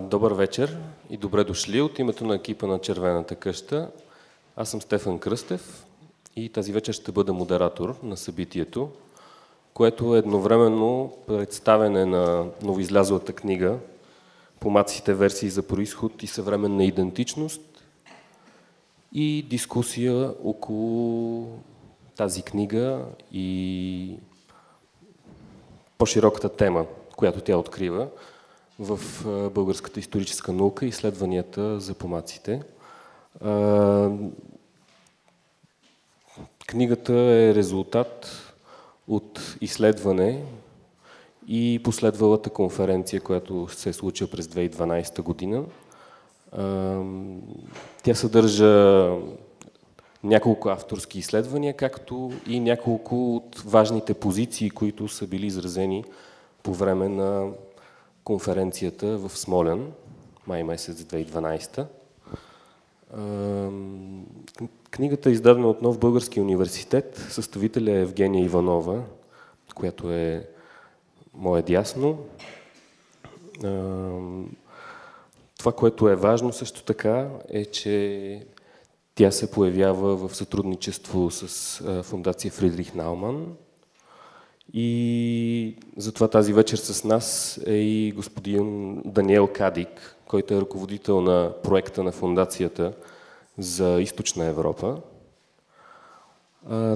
Добър вечер и добре дошли от името на екипа на Червената къща. Аз съм Стефан Кръстев и тази вечер ще бъда модератор на събитието, което е едновременно представене на новоизлязлата книга Помаците версии за происход и съвременна идентичност и дискусия около тази книга и по-широката тема, която тя открива в българската историческа наука и изследванията за помаците. Книгата е резултат от изследване и последвалата конференция, която се е случила през 2012 година. Тя съдържа няколко авторски изследвания, както и няколко от важните позиции, които са били изразени по време на конференцията в Смолен, май месец 2012. Книгата е издадена от Нов Български университет. Съставителя е Евгения Иванова, която е мое дясно. Това, което е важно също така, е, че тя се появява в сътрудничество с фундация Фридрих Науман. И затова тази вечер с нас е и господин Даниел Кадик, който е ръководител на проекта на фундацията за Източна Европа.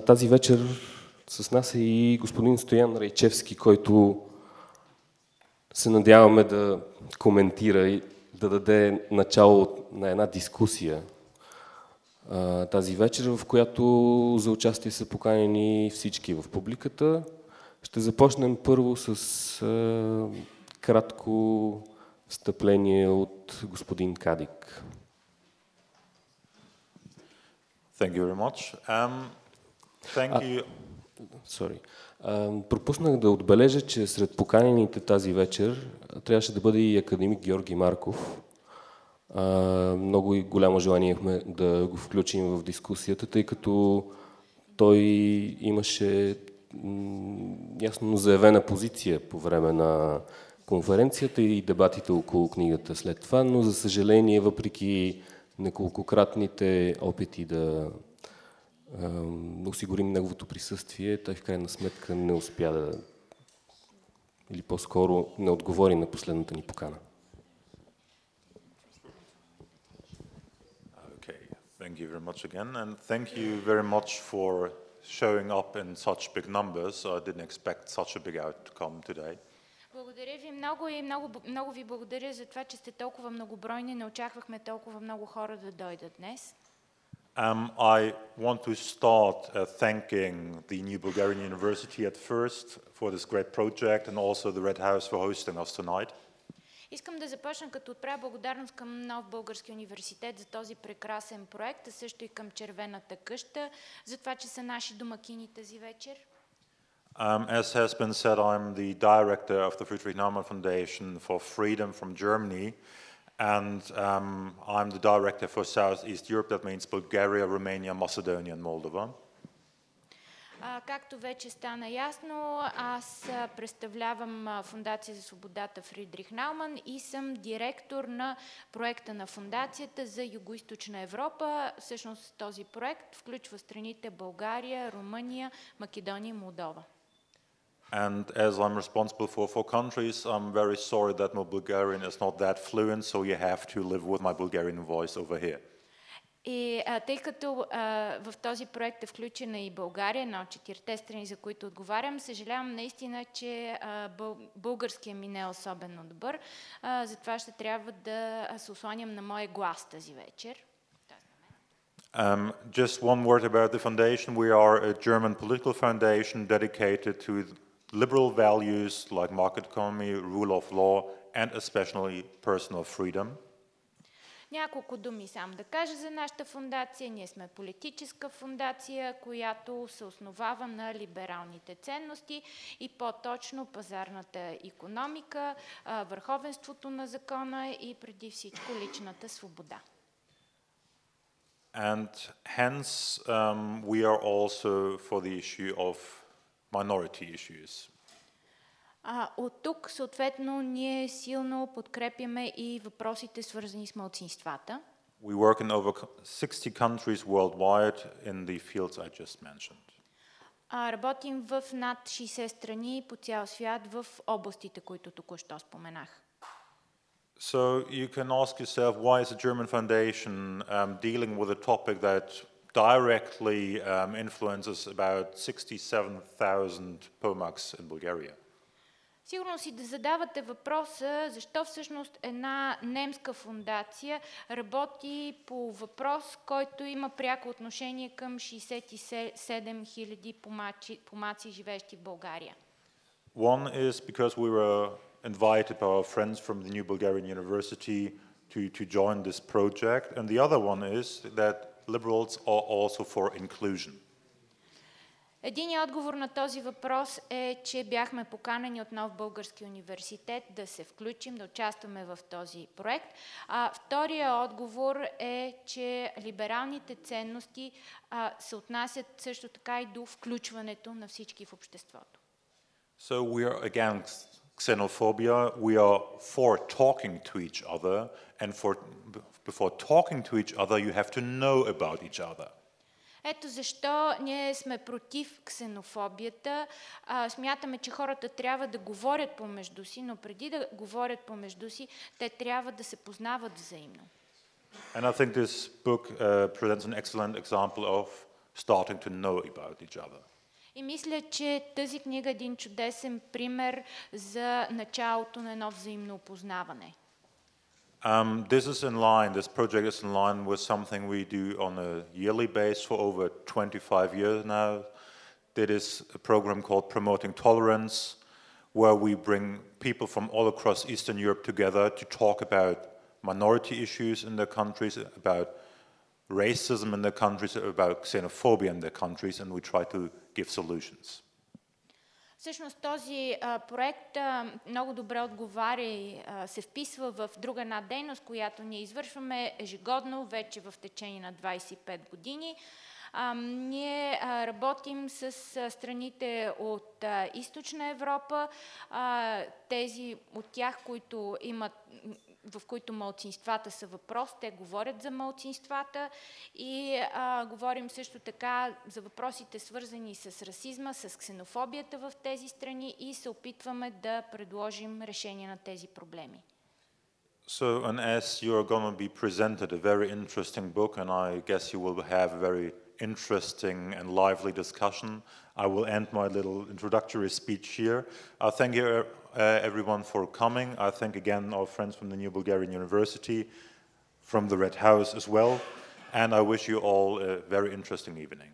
Тази вечер с нас е и господин Стоян Райчевски, който се надяваме да коментира и да даде начало на една дискусия тази вечер, в която за участие са поканени всички в публиката. Ще започнем първо с кратко встъпление от господин Кадик. Thank you very much. Um, thank you. Sorry. Uh, пропуснах да отбележа, че сред поканените тази вечер трябваше да бъде и академик Георги Марков. Uh, много и голямо желание имахме да го включим в дискусията, тъй като той имаше ясно заявена позиция по време на конференцията и дебатите около книгата след това, но за съжаление, въпреки неколкократните опити да осигурим неговото присъствие, той в крайна сметка не успя да или по-скоро не отговори на последната ни покана. Okay, thank you very much again, and thank you very much for showing up in such big numbers. I didn't expect such a big outcome today. Благодаря ви много и много, много ви благодаря за това, че сте толкова многобройни. Не очаквахме толкова много хора да дойдат днес. Um, I want to start uh, thanking the New Bulgarian University at first for this great project and also the Red House for hosting us tonight. Искам да започна като отправя благодарност към Нов Български университет за този прекрасен проект, а също и към Червената къща, за това, че са наши домакини тази вечер. Um, as has been said, I'm the director of the Friedrich Naumann Foundation for Freedom from Germany, and um, I'm the director for Southeast Europe. That means Bulgaria, Romania, Macedonia, and Moldova. Както вече стана ясно, аз представлявам Фундация за свободата Фридрих Науман и съм директор на проекта на Фундацията за Юго-Источна Европа. Всъщност този проект включва страните България, Румъния, Македония и Молдова. And as I'm responsible for four countries, I'm very sorry that my Bulgarian is not that fluent, so you have to live with my Bulgarian voice over here. И а, тъй като а, в този проект е включена и България, от четирите страни, за които отговарям, съжалявам наистина, че а, ми не е особено добър. А, затова ще трябва да се осланям на моя глас тази вечер. Um, just one word about the foundation. We are a German political foundation dedicated to liberal values like market economy, rule of law, and especially personal freedom. Няколко думи сам да кажа за нашата фундация. Ние сме политическа фундация, която се основава на либералните ценности и по-точно пазарната економика, върховенството на закона и преди всичко личната свобода. And hence um, we are also for the issue of minority issues. А, от тук, съответно, ние силно подкрепяме и въпросите, свързани с малцинствата. We work in over 60 countries worldwide in the fields I just mentioned. А, работим в над 60 страни по цял свят в областите, които току-що споменах. So you can ask yourself, why is a German foundation um, dealing with a topic that directly um, influences about 67,000 Pomaks in Bulgaria? Сигурно си да задавате въпроса, защо всъщност една немска фундация работи по въпрос, който има пряко отношение към 67 000 помаци, помаци живещи в България. One is because we were invited by our friends from the New Bulgarian University to, to join this project, and the other one is that liberals are also for inclusion. Единият отговор на този въпрос е, че бяхме поканени от нов български университет да се включим, да участваме в този проект. А втория отговор е, че либералните ценности а, се отнасят също така и до включването на всички в обществото. So we are against xenophobia. We are for talking to each other, and for before talking to each other, you have to know about each other. Ето защо ние сме против ксенофобията. А, смятаме, че хората трябва да говорят помежду си, но преди да говорят помежду си, те трябва да се познават взаимно. And I think this book uh, presents an excellent example of starting to know about each other. И мисля, че тази книга е един чудесен пример за началото на едно взаимно опознаване. Um, this is in line, this project is in line with something we do on a yearly base for over 25 years now. That is a program called Promoting Tolerance, where we bring people from all across Eastern Europe together to talk about minority issues in their countries, about racism in their countries, about xenophobia in their countries, and we try to give solutions. Всъщност този а, проект а, много добре отговаря и а, се вписва в друга една дейност, която ние извършваме ежегодно, вече в течение на 25 години. А, ние а, работим с а, страните от а, Източна Европа, а, тези от тях, които имат в които малцинствата са въпрос, те говорят за малцинствата и а, говорим също така за въпросите свързани с расизма, с ксенофобията в тези страни и се опитваме да предложим решение на тези проблеми. So, and as you are going to be presented a very interesting book, and I guess you will have very interesting and lively discussion, I will end my little introductory speech here. I thank you, uh, everyone, for coming. I thank again our friends from the New Bulgarian University, from the Red House as well, and I wish you all a very interesting evening.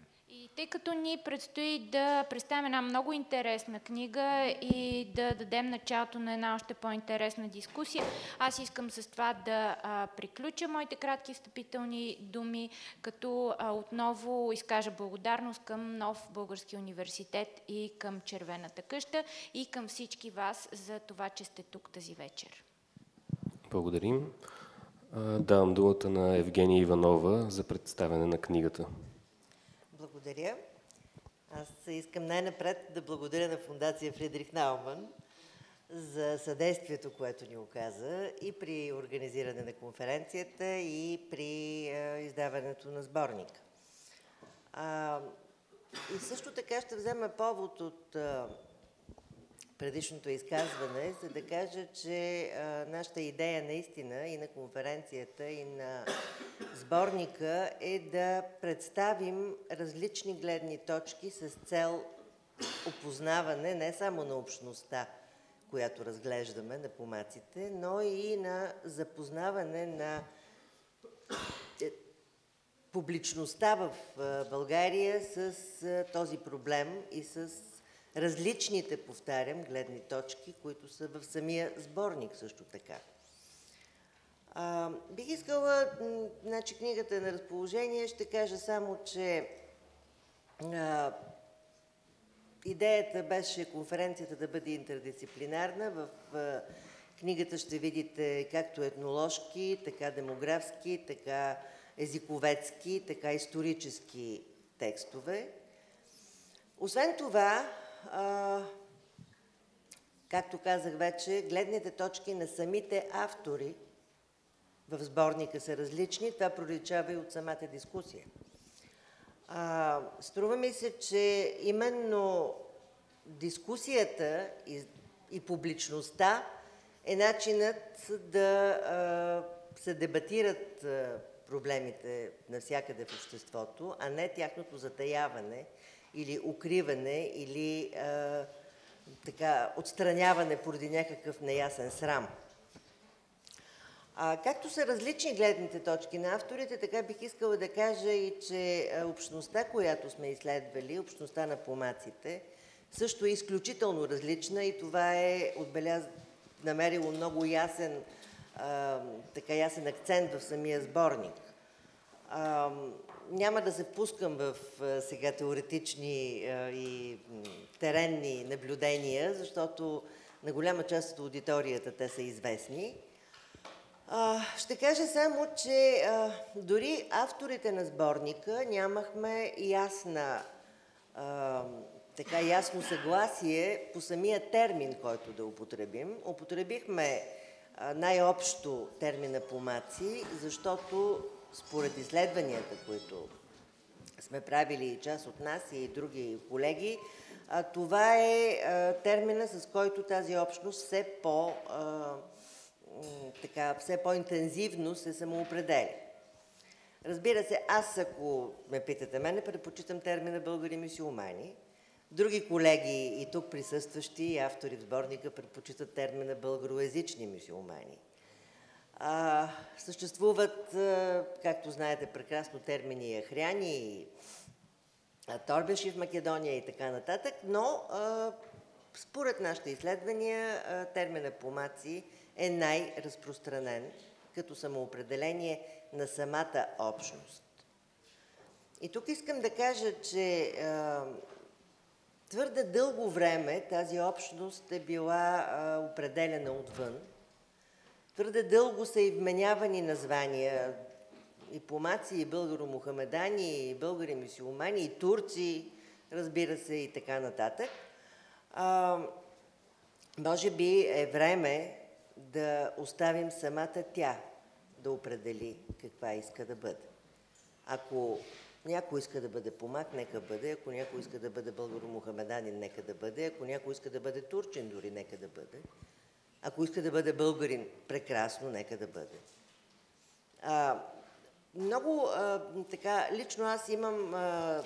Тъй като ни предстои да представим една много интересна книга и да дадем началото на една още по-интересна дискусия, аз искам с това да а, приключа моите кратки встъпителни думи, като а, отново изкажа благодарност към Нов Български университет и към Червената къща и към всички вас за това, че сте тук тази вечер. Благодарим. Давам думата на Евгения Иванова за представяне на книгата. Благодаря. Аз искам най-напред да благодаря на фундация Фридрих Науман за съдействието, което ни оказа и при организиране на конференцията, и при издаването на сборника. И също така ще взема повод от предишното изказване, за да кажа, че а, нашата идея наистина и на конференцията, и на сборника е да представим различни гледни точки с цел опознаване не само на общността, която разглеждаме на помаците, но и на запознаване на е, публичността в България с този проблем и с различните, повтарям, гледни точки, които са в самия сборник също така. А, бих искала, значи книгата е на разположение, ще кажа само, че а, идеята беше конференцията да бъде интердисциплинарна. В а, книгата ще видите както етноложки, така демографски, така езиковецки, така исторически текстове. Освен това, а, както казах вече, гледните точки на самите автори в сборника са различни. Това проличава и от самата дискусия. А, струва ми се, че именно дискусията и, и публичността е начинът да а, се дебатират проблемите навсякъде в обществото, а не тяхното затаяване или укриване или а, така, отстраняване поради някакъв неясен срам. А, както са различни гледните точки на авторите, така бих искала да кажа и, че общността, която сме изследвали, общността на помаците, също е изключително различна и това е отбеляз... намерило много ясен, а, така ясен акцент в самия сборник. А, няма да се впускам в сега теоретични и теренни наблюдения, защото на голяма част от аудиторията те са известни. Ще кажа само, че дори авторите на сборника нямахме ясна, така ясно съгласие по самия термин, който да употребим. Употребихме най-общо термина помаци, защото според изследванията, които сме правили част от нас и други колеги, това е термина, с който тази общност все по- така, все по-интензивно се самоопределя. Разбира се, аз ако ме питате мене, предпочитам термина българи мисиомани. Други колеги и тук присъстващи и автори в сборника предпочитат термина българоязични мисиомани. А, съществуват, както знаете прекрасно, термини ахряни и торбеши в Македония и така нататък, но а, според нашите изследвания термина помаци е най-разпространен като самоопределение на самата общност. И тук искам да кажа, че а, твърде дълго време тази общност е била а, определена отвън. Твърде дълго са и вменявани названия и помаци, и българо-мухамедани, и българи-мисиомани, и турци, разбира се, и така нататък. А, може би е време да оставим самата тя да определи каква иска да бъде. Ако някой иска да бъде помак, нека бъде. Ако някой иска да бъде българо-мухамеданин, нека да бъде. Ако някой иска да бъде турчин, дори нека да бъде. Ако иска да бъде българин, прекрасно, нека да бъде. А, много а, така, лично аз имам а,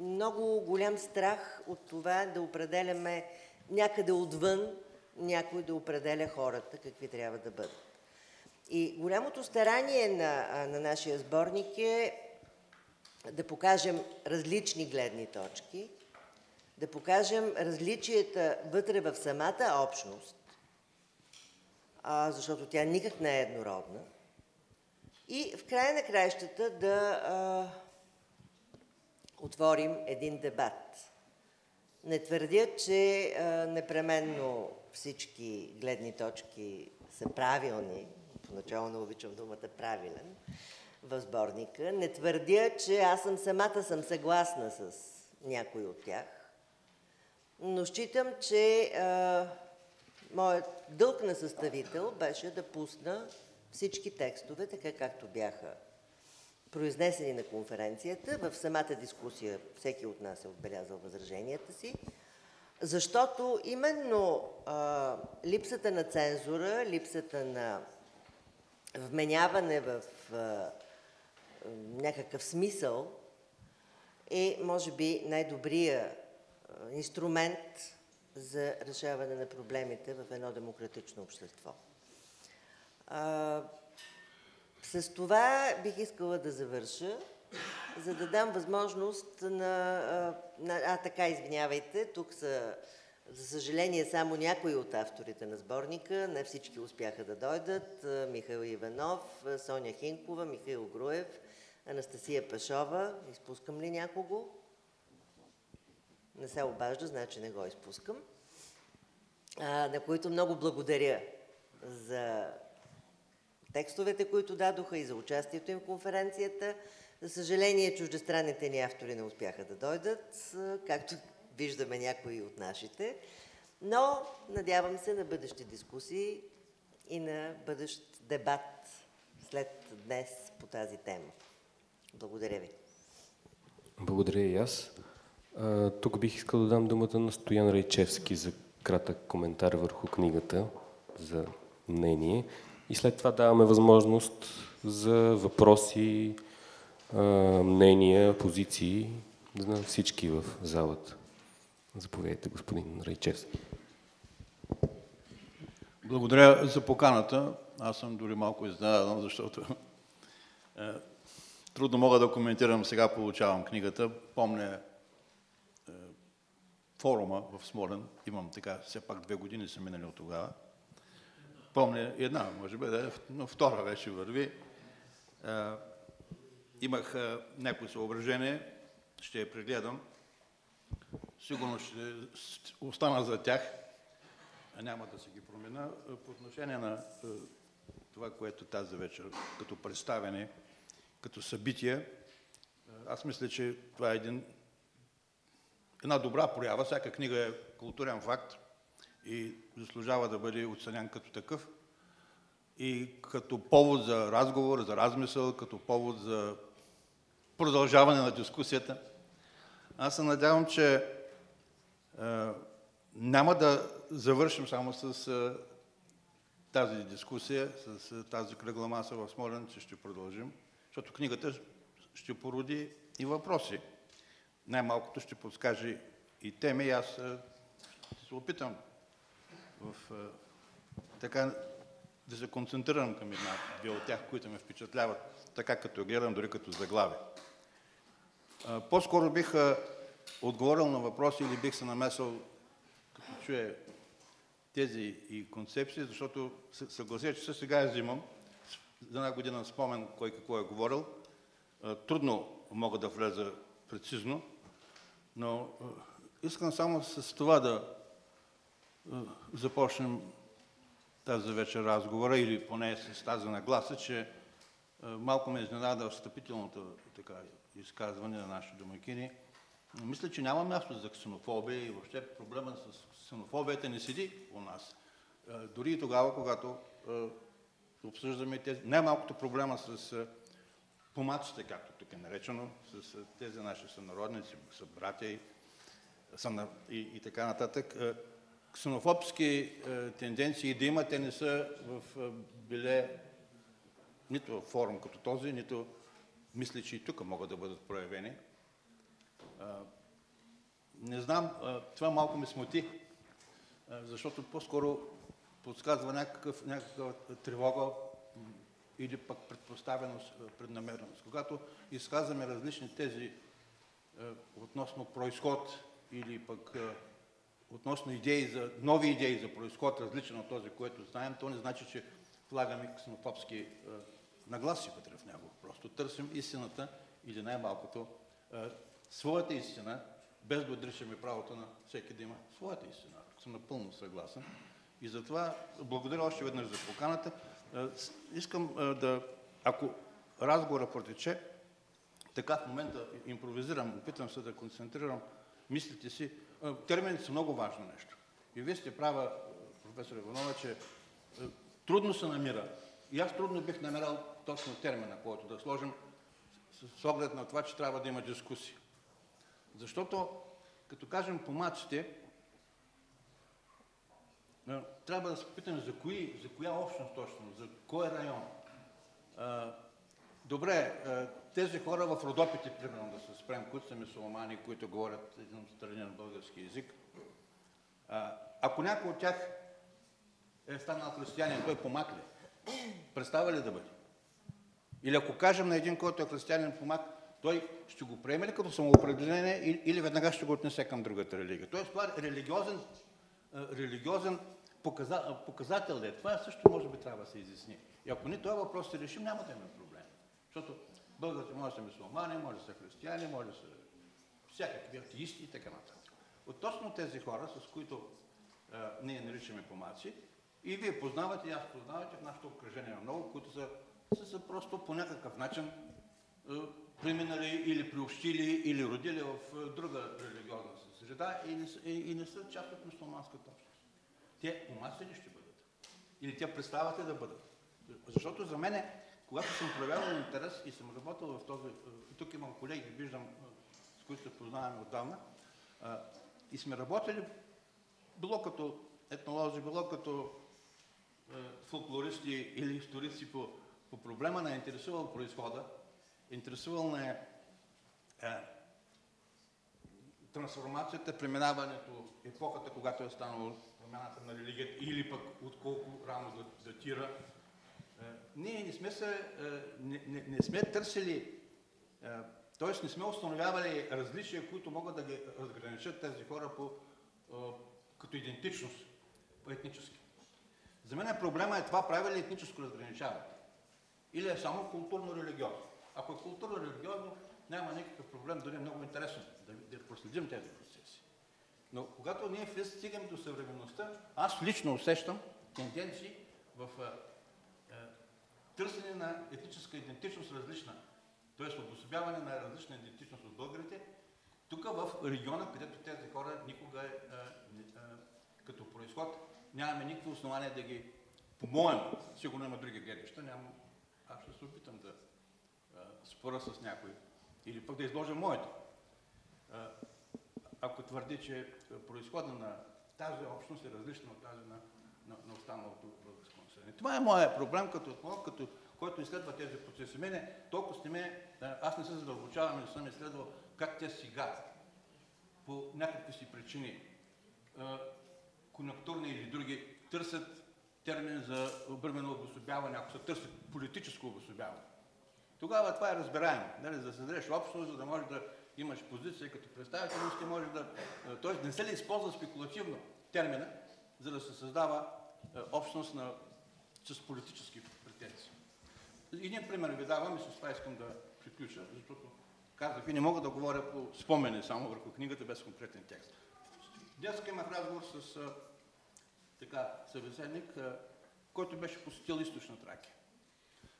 много голям страх от това да определяме някъде отвън някой да определя хората какви трябва да бъдат. И голямото старание на, на нашия сборник е да покажем различни гледни точки, да покажем различията вътре в самата общност, а, защото тя никак не е еднородна, и в края на краищата да а, отворим един дебат. Не твърдя, че а, непременно всички гледни точки са правилни, поначало не обичам думата правилен, в сборника. Не твърдя, че аз съм самата съм съгласна с някой от тях, но считам, че а, моят дълг на съставител беше да пусна всички текстове, така както бяха произнесени на конференцията. В самата дискусия всеки от нас е отбелязал възраженията си, защото именно а, липсата на цензура, липсата на вменяване в а, някакъв смисъл е, може би, най-добрия инструмент за решаване на проблемите в едно демократично общество. А, с това бих искала да завърша, за да дам възможност на... на а, така, извинявайте, тук са, за съжаление, само някои от авторите на сборника, не всички успяха да дойдат. Михаил Иванов, Соня Хинкова, Михаил Груев, Анастасия Пашова. Изпускам ли някого? Не се обажда, значи не го изпускам. А, на които много благодаря за текстовете, които дадоха и за участието им в конференцията. За съжаление, чуждестранните ни автори не успяха да дойдат, както виждаме някои от нашите. Но надявам се на бъдещи дискусии и на бъдещ дебат след днес по тази тема. Благодаря ви. Благодаря и аз. Тук бих искал да дам думата на Стоян Райчевски за кратък коментар върху книгата, за мнение. И след това даваме възможност за въпроси, а, мнения, позиции на всички в залата. Заповядайте, господин Райчевски. Благодаря за поканата. Аз съм дори малко изненадан, защото е, трудно мога да коментирам. Сега получавам книгата. Помня форума в Смолен. Имам така, все пак две години са минали от тогава. Помня една, може би, да, но втора вече върви. Е, имах е, някои съображения, ще я прегледам. Сигурно ще остана за тях няма да се ги промена. По отношение на това, което тази вечер като представяне, като събитие, аз мисля, че това е един, една добра проява. Всяка книга е културен факт и заслужава да бъде оценен като такъв. И като повод за разговор, за размисъл, като повод за продължаване на дискусията. Аз се надявам, че е, няма да завършим само с тази дискусия, с тази кръгла маса в Смолен, че ще продължим, защото книгата ще породи и въпроси. Най-малкото ще подскаже и теми. Аз ще се опитам в, така да се концентрирам към една, две от тях, които ме впечатляват, така като гледам, дори като заглави. По-скоро бих отговорил на въпроси или бих се намесил чуе тези и концепции, защото съглася, че сега я взимам. За една година спомен кой какво е говорил. Трудно мога да влеза прецизно, но искам само с това да започнем тази вечер разговора или поне с тази нагласа, че малко ме изненада встъпителното така, изказване на нашите домакини. Мисля, че няма място за ксенофобия и въобще проблема с ксенофобията не седи у нас. Е, дори и тогава, когато е, обсъждаме тези, най-малкото проблема с е, помаците, както тук е наречено, с тези наши сънародници, събратя и, и, и така нататък. Ксенофобски тенденции да има, те не са в биле нито в форум като този, нито мисля, че и тук могат да бъдат проявени. Не знам, това малко ме смути, защото по-скоро подсказва някакъв, някаква тревога или пък предпоставеност, преднамереност. Когато изказваме различни тези относно происход или пък относно идеи за, нови идеи за происход, различен от този, който знаем, то не значи, че влагаме ксенофобски нагласи вътре в него. Просто търсим истината или най-малкото своята истина, без да отричаме правото на всеки да има своята истина. Съм напълно съгласен. И затова благодаря още веднъж за поканата. Е, искам е, да, ако разговора протече, така в момента импровизирам, опитам се да концентрирам мислите си. Е, термините са много важно нещо. И вие сте права, професор Иванова, че трудно се намира. И аз трудно бих намерал точно термина, който да сложим с оглед на това, че трябва да има дискусия. Защото, като кажем помаците, трябва да се питаме за, кои, за коя общност точно, за кой район. Добре, тези хора в Родопите, примерно, да се спрем, които са мусулмани, които говорят един страни на български язик, ако някой от тях е станал християнин, той помак ли? Представа ли да бъде? Или ако кажем на един, който е християнин помак, той ще го приеме ли като самоопределение или веднага ще го отнесе към другата религия. Тоест това е религиозен, религиозен показател е. Това също може би трябва да се изясни. И ако ни този въпрос се решим, няма да имаме проблем. Защото българите може да са мусулмани, може да са християни, може да са всякакви атеисти и така нататък. Относно тези хора, с които а, ние наричаме помаци, и вие познавате, и аз познавате в нашето окръжение много, които са, са, са просто по някакъв начин преминали или приобщили или родили в друга религиозна среда и не, и, и не са част от мусулманската общност. те помаци ли ще бъдат? Или те представят ли да бъдат? Защото за мен, когато съм проявявал интерес и съм работил в този... Тук имам колеги, виждам, с които се познаваме отдавна, и сме работили било като етнолози, било като фолклористи или историци по, по проблема, е интересувал происхода, интересувал е, е трансформацията, преминаването, епохата, когато е станало промяната на религията или пък от колко рано датира. Е, ние не сме, се, е, не, не, не сме търсили, е, т.е. не сме установявали различия, които могат да ги разграничат тези хора по, като идентичност, по етнически. За мен проблема е това прави ли етническо разграничаване. Или е само културно-религиозно. Ако е културно-религиозно, няма никакъв проблем, дори е много интересно да, да проследим тези процеси. Но когато ние стигаме до съвременността, аз лично усещам тенденции в е, търсене на етническа идентичност различна, т.е. обособяване на различна идентичност от българите, тук в региона, където тези хора никога е, е, като происход нямаме никакво основание да ги помоем. Сигурно има други гледаща, няма... аз ще се опитам да спора с някой. Или пък да изложа моето. Ако твърди, че происхода на тази общност е различна от тази на, на, на останалото българско население. Това е моят проблем като етнолог, като който изследва тези процеси. Мене толкова сте ме, аз не се задълбочавам, не съм изследвал как те сега по някакви си причини конъюнктурни или други, търсят термин за обърмено обособяване, ако се търси политическо обособяване. Тогава това е разбираемо. Нали? За да създадеш общност, за да можеш да имаш позиция като представител, ще може да... Тоест не се ли използва спекулативно термина, за да се създава общност на... с политически претенции. Един пример ви давам и с това искам да приключа, защото казах и не мога да говоря по спомени само върху книгата без конкретен текст. Днес имах разговор с а, така, събеседник, който беше посетил източна Тракия.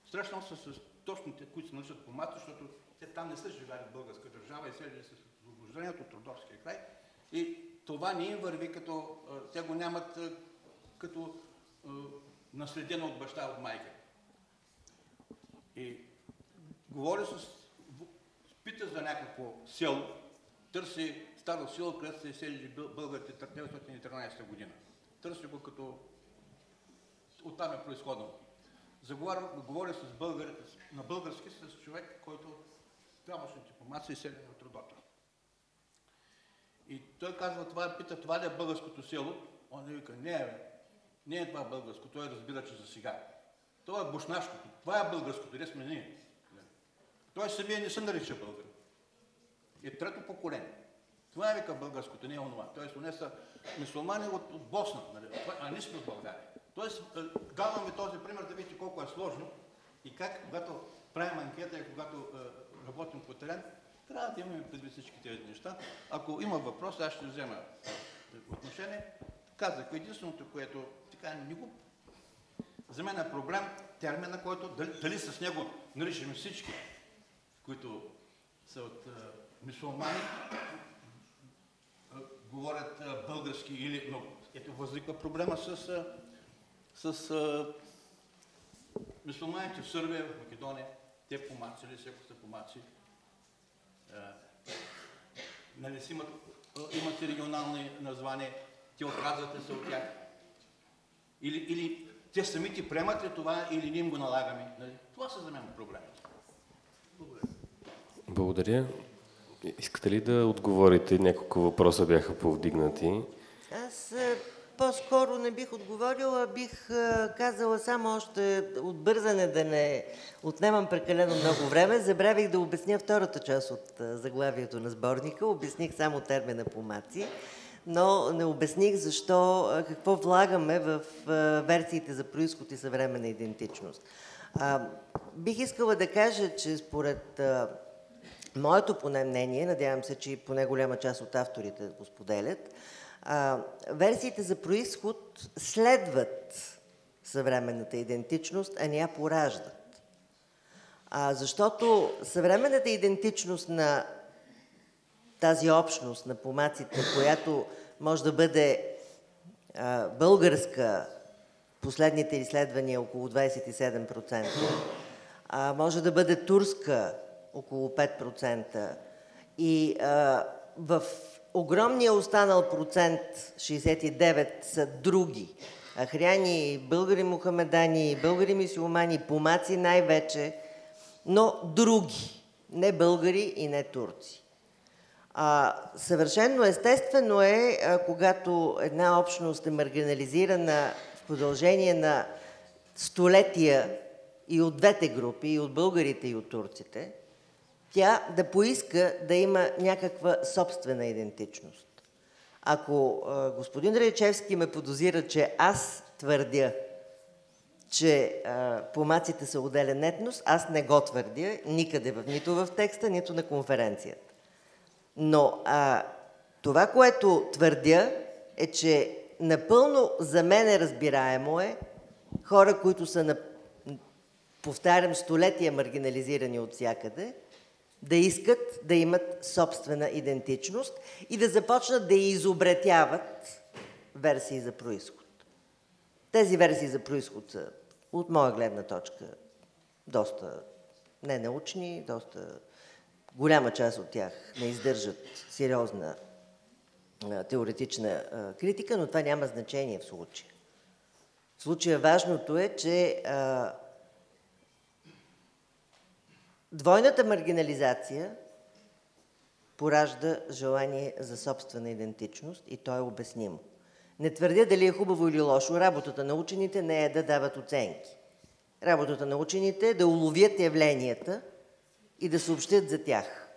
Срещнал се с точно те, които се наричат помати, защото те там не са живели в българска държава и селили се с освобождението от Родовския край. И това не им върви като, те го нямат като наследено от баща, от майка. И говори с, пита за някакво село, търси старо село, където се селили българите 1913 година. Търси го като оттам е произходно. Заговаря, говоря с българ, на български с човек, който тамошните помаци и селени от родата. И той казва, това пита, това ли е българското село? Он не вика, не е, не е това българско, той разбира, че за сега. Това е бушнашкото, това е българското, къде сме ние. Той самия не се нарича българ. Е трето поколение. Това е вика българското, не е онова. Тоест, уне са мусулмани от, от Босна, нали? а не сме от България. Тоест, е, давам ви този пример да видите колко е сложно и как, когато правим анкета и когато е, работим по терен, трябва да имаме предвид всички тези неща. Ако има въпрос, аз ще взема отношение. Казах, единственото, което така не го... За мен е проблем термина, който дали, дали с него наричаме всички, които са от е, мусулмани, говорят български или... Но ето възниква проблема с, с а, мусулманите в Сърбия, в Македония. Те помаци ли, ако са помаци. нали си имат, имат регионални названия, те отказват ли се от тях. Или, или те самите приемат ли това или не им го налагаме. Нали? Това са за мен проблеми. Благодаря. Благодаря. Искате ли да отговорите? Няколко въпроса бяха повдигнати. Аз по-скоро не бих отговорила, бих казала само още отбързане да не отнемам прекалено много време. Забравих да обясня втората част от заглавието на сборника. Обясних само термина помаци, но не обясних защо, какво влагаме в версиите за происход и съвременна идентичност. бих искала да кажа, че според моето поне мнение, надявам се, че и поне голяма част от авторите го споделят, а, версиите за происход следват съвременната идентичност, а не я пораждат. А, защото съвременната идентичност на тази общност на помаците, която може да бъде българска, последните изследвания около 27%, а, може да бъде турска около 5% и а, в огромния останал процент, 69, са други. Ахряни, българи мухамедани, българи мисиомани, помаци най-вече, но други, не българи и не турци. А, съвършенно естествено е, а, когато една общност е маргинализирана в продължение на столетия и от двете групи, и от българите, и от турците, тя да поиска да има някаква собствена идентичност. Ако а, господин Речевски ме подозира, че аз твърдя, че а, помаците са отделен етнос, аз не го твърдя никъде, нито в текста, нито на конференцията. Но а, това, което твърдя, е, че напълно за мен е разбираемо е хора, които са, на, повтарям, столетия маргинализирани от всякъде, да искат да имат собствена идентичност и да започнат да изобретяват версии за происход. Тези версии за происход са, от моя гледна точка, доста ненаучни, доста голяма част от тях не издържат сериозна теоретична критика, но това няма значение в случая. В случая важното е, че а, двойната маргинализация поражда желание за собствена идентичност и то е обяснимо. Не твърдя дали е хубаво или лошо. Работата на учените не е да дават оценки. Работата на учените е да уловят явленията и да съобщят за тях.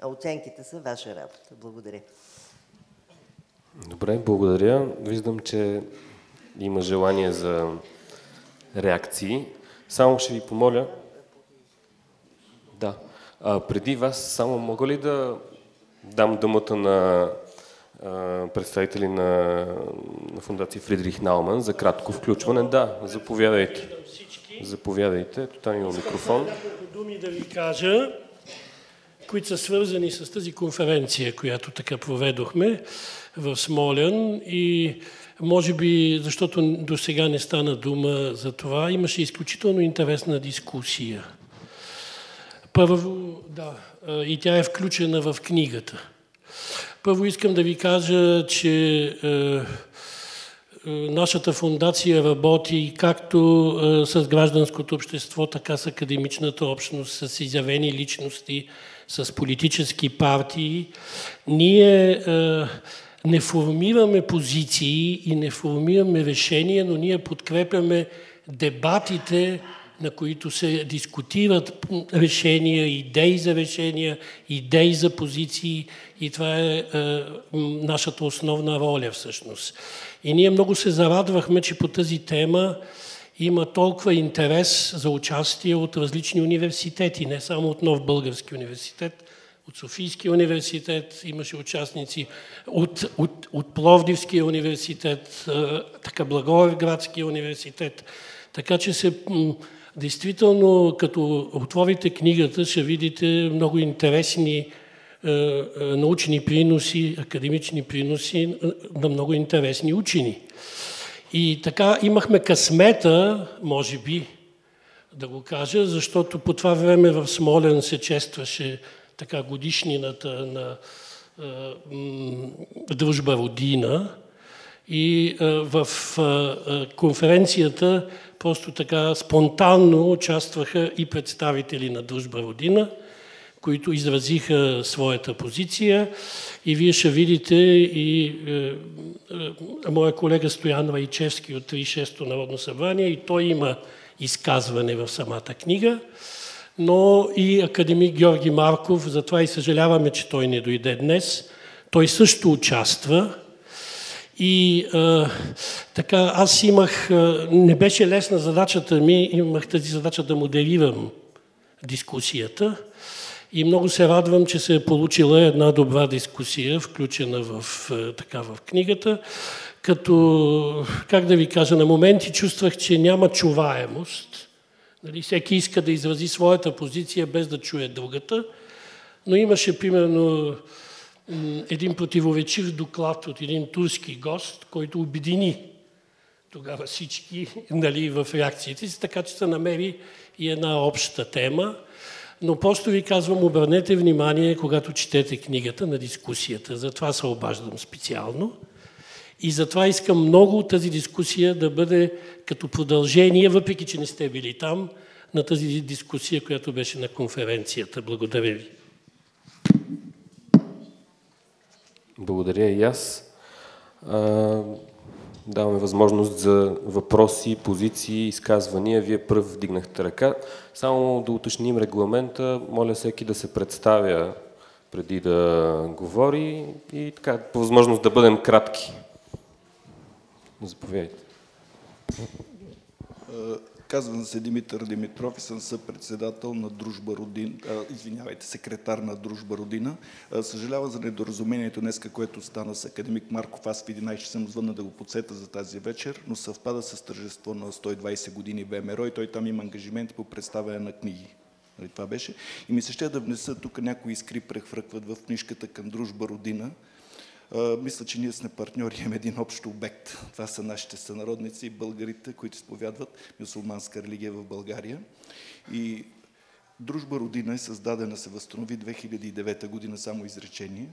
А оценките са ваша работа. Благодаря. Добре, благодаря. Виждам, че има желание за реакции. Само ще ви помоля. А, преди вас, само мога ли да дам думата на а, представители на, на фундация Фридрих Науман за кратко включване? Да, заповядайте. Заповядайте. Тук има микрофон. Думи да ви кажа, които са свързани с тази конференция, която така проведохме в Смолян и може би, защото до сега не стана дума за това, имаше изключително интересна дискусия. Първо, да, и тя е включена в книгата. Първо искам да ви кажа, че е, нашата фундация работи както е, с гражданското общество, така с академичната общност, с изявени личности, с политически партии. Ние е, не формираме позиции и не формираме решения, но ние подкрепяме дебатите, на които се дискутират решения, идеи за решения, идеи за позиции и това е, е нашата основна роля всъщност. И ние много се зарадвахме, че по тази тема има толкова интерес за участие от различни университети, не само от Нов Български университет, от Софийския университет, имаше участници от, от, от Пловдивския университет, така Благоевградския университет. Така че се, действително, като отворите книгата, ще видите много интересни научни приноси, академични приноси на много интересни учени. И така имахме късмета, може би, да го кажа, защото по това време в Смолен се честваше така годишнината на е, дружба Родина и в конференцията просто така спонтанно участваха и представители на дружба Родина, които изразиха своята позиция и вие ще видите и е, е, моя колега Стоян Вайчевски от 36-то Народно събрание и той има изказване в самата книга но и академик Георги Марков, затова и съжаляваме, че той не дойде днес. Той също участва. И а, така, аз имах, а, не беше лесна задачата ми, имах тази задача да моделирам дискусията. И много се радвам, че се е получила една добра дискусия, включена в, така, в книгата, като, как да ви кажа, на моменти чувствах, че няма чуваемост, Нали, всеки иска да изрази своята позиция без да чуе другата, но имаше примерно един противоречив доклад от един турски гост, който обедини тогава всички нали, в реакциите си, така че се намери и една обща тема. Но просто ви казвам, обърнете внимание, когато четете книгата на дискусията. Затова се обаждам специално. И затова искам много тази дискусия да бъде като продължение, въпреки че не сте били там, на тази дискусия, която беше на конференцията. Благодаря ви. Благодаря и аз. Даваме възможност за въпроси, позиции, изказвания. Вие пръв вдигнахте ръка. Само да уточним регламента. Моля всеки да се представя преди да говори и така, по възможност да бъдем кратки. Заповядайте. Казвам се Димитър Димитров и съм съпредседател на Дружба Родина, извинявайте, секретар на Дружба Родина. Съжалявам за недоразумението днеска, което стана с академик Марков. Аз в 11 съм звънна да го подсета за тази вечер, но съвпада с тържество на 120 години ВМРО и той там има ангажименти по представяне на книги. Нали, това беше. И ми се ще да внеса тук някои искри прехвъркват в книжката към Дружба Родина мисля, че ние сме партньори, имаме един общ обект. Това са нашите сънародници и българите, които изповядват мюсулманска религия в България. И Дружба Родина е създадена, се възстанови 2009 година, само изречение,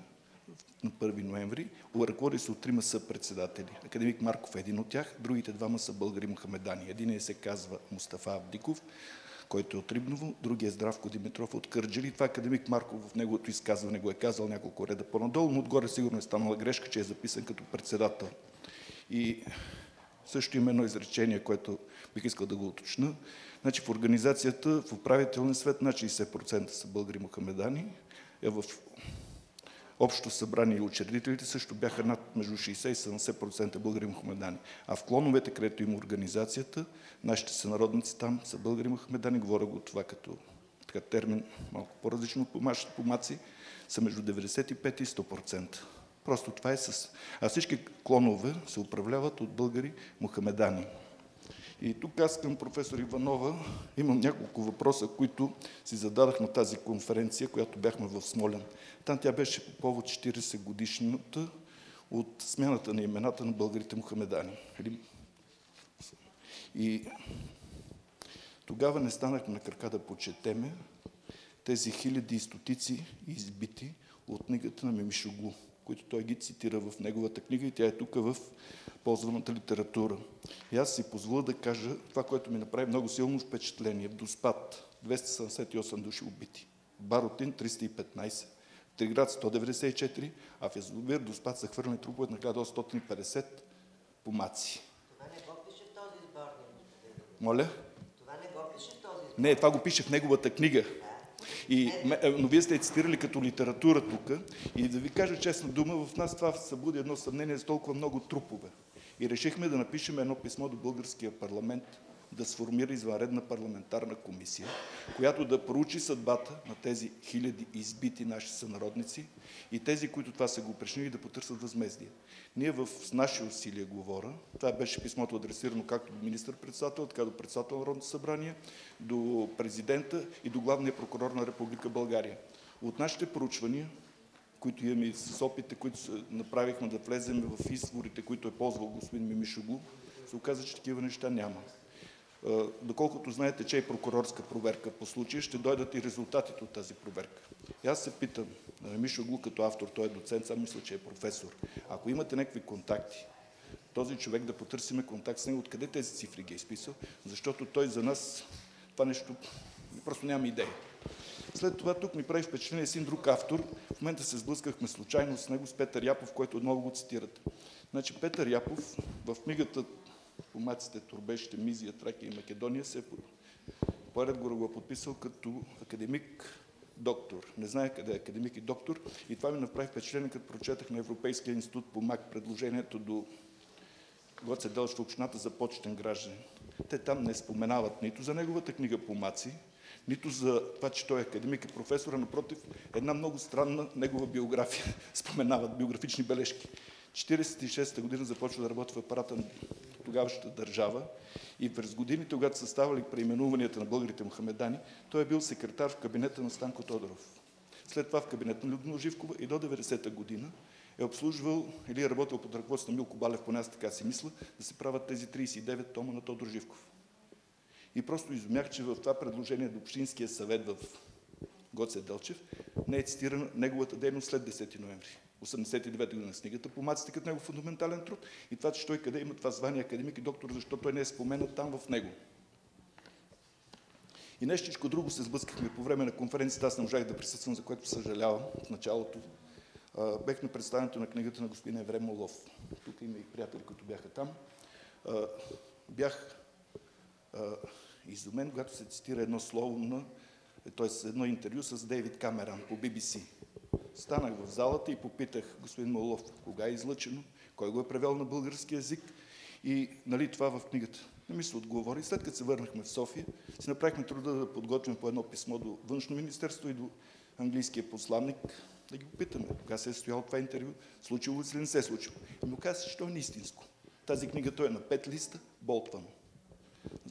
на 1 ноември. Ръководи се от трима съпредседатели. Академик Марков е един от тях, другите двама са българи мухамедани. Един се казва Мустафа Абдиков, който е от Рибново, другия е Здравко Димитров от Кърджали. Това академик Марков в неговото изказване го е казал няколко реда по-надолу, но отгоре сигурно е станала грешка, че е записан като председател. И също има едно изречение, което бих искал да го уточна. Значи в организацията, в управителния свет на 60% са българи мухамедани, е в Общо събрание и учредителите също бяха над между 60 и 70% българи мухамедани. А в клоновете, където има организацията, нашите сънародници там са българи мухамедани, говоря го това като така, термин малко по-различно от помашите помаци, са между 95 и 100%. Просто това е с... А всички клонове се управляват от българи мухамедани. И тук аз към професор Иванова имам няколко въпроса, които си зададах на тази конференция, която бяхме в Смолен. Там тя беше по повод 40 годишната от смяната на имената на българите мухамедани. И тогава не станахме на крака да почетеме тези хиляди и стотици избити от книгата на Мемишоглу, които той ги цитира в неговата книга и тя е тук в ползваната литература. И аз си позволя да кажа това, което ми направи много силно впечатление. Доспад 278 души убити. Баротин 315. Триград 194, а в Язовир Доспад са хвърлени трупове на 1850 помаци. Това не го пише в този сборник. Моля? Това не го пише в този сборник. Не, това го пише в неговата книга. И, е, но вие сте цитирали като литература тук и да ви кажа честна дума, в нас това събуди едно съмнение с толкова много трупове. И решихме да напишем едно писмо до българския парламент, да сформира извънредна парламентарна комисия, която да проучи съдбата на тези хиляди избити наши сънародници и тези, които това са го причинили, да потърсят възмездие. Ние в наши усилия говоря, това беше писмото адресирано както до министър-председател, така до председател на Народното събрание, до президента и до главния прокурор на Република България. От нашите проучвания които имаме и с опите, които направихме да влезем в изворите, които е ползвал господин Мимишогу, се оказа, че такива неща няма. Доколкото знаете, че е прокурорска проверка по случая, ще дойдат и резултатите от тази проверка. И аз се питам, Мишо Глу като автор, той е доцент, сам мисля, че е професор. Ако имате някакви контакти, този човек да потърсиме контакт с него, откъде тези цифри ги е изписал, защото той за нас това нещо просто няма идея. След това тук ми прави впечатление един друг автор. В момента се сблъскахме случайно с него, с Петър Япов, който отново го цитирате. Значи Петър Япов в книгата Помаците, турбещите, Мизия, Тракия и Македония се поред го го подписал като академик доктор. Не знае къде е академик и доктор. И това ми направи впечатление, като прочетах на Европейския институт по МАК предложението до Гоце в общината за почетен граждан. Те там не споменават нито за неговата книга по Маци, нито за това, че той е академик и професор, а напротив, една много странна негова биография. Споменават биографични бележки. 1946 година започва да работи в апарата на тогавашната държава и през годините, когато са ставали преименуванията на българите мухамедани, той е бил секретар в кабинета на Станко Тодоров. след това в кабинет на Людмила Живкова и до 90-та година е обслужвал или е работил под ръководството на Милко Балев, поне аз така си мисля, да се правят тези 39 тома на Тодор Живков. И просто изумях, че в това предложение до Общинския съвет в Гоце Делчев не е цитирана неговата дейност след 10 ноември. 89 година с книгата Помаците като него фундаментален труд и това, че той къде има това звание академик и доктор, защото той не е споменат там в него. И нещичко друго се сблъскахме по време на конференцията, аз не можах да присъствам, за което съжалявам в началото. Бех на представянето на книгата на господин Еврем Молов. Тук има и приятели, които бяха там. Бях изумен, когато се цитира едно слово на, т.е. едно интервю с Дейвид Камеран по BBC. Станах в залата и попитах господин Молов, кога е излъчено, кой го е превел на български язик и нали, това в книгата. Не ми се отговори. След като се върнахме в София, си направихме труда да подготвим по едно писмо до Външно министерство и до английския посланник, да ги попитаме кога се е стоял това интервю, случило ли се не се е случило. И му каза, че е неистинско. Тази книга той е на пет листа, болтвам.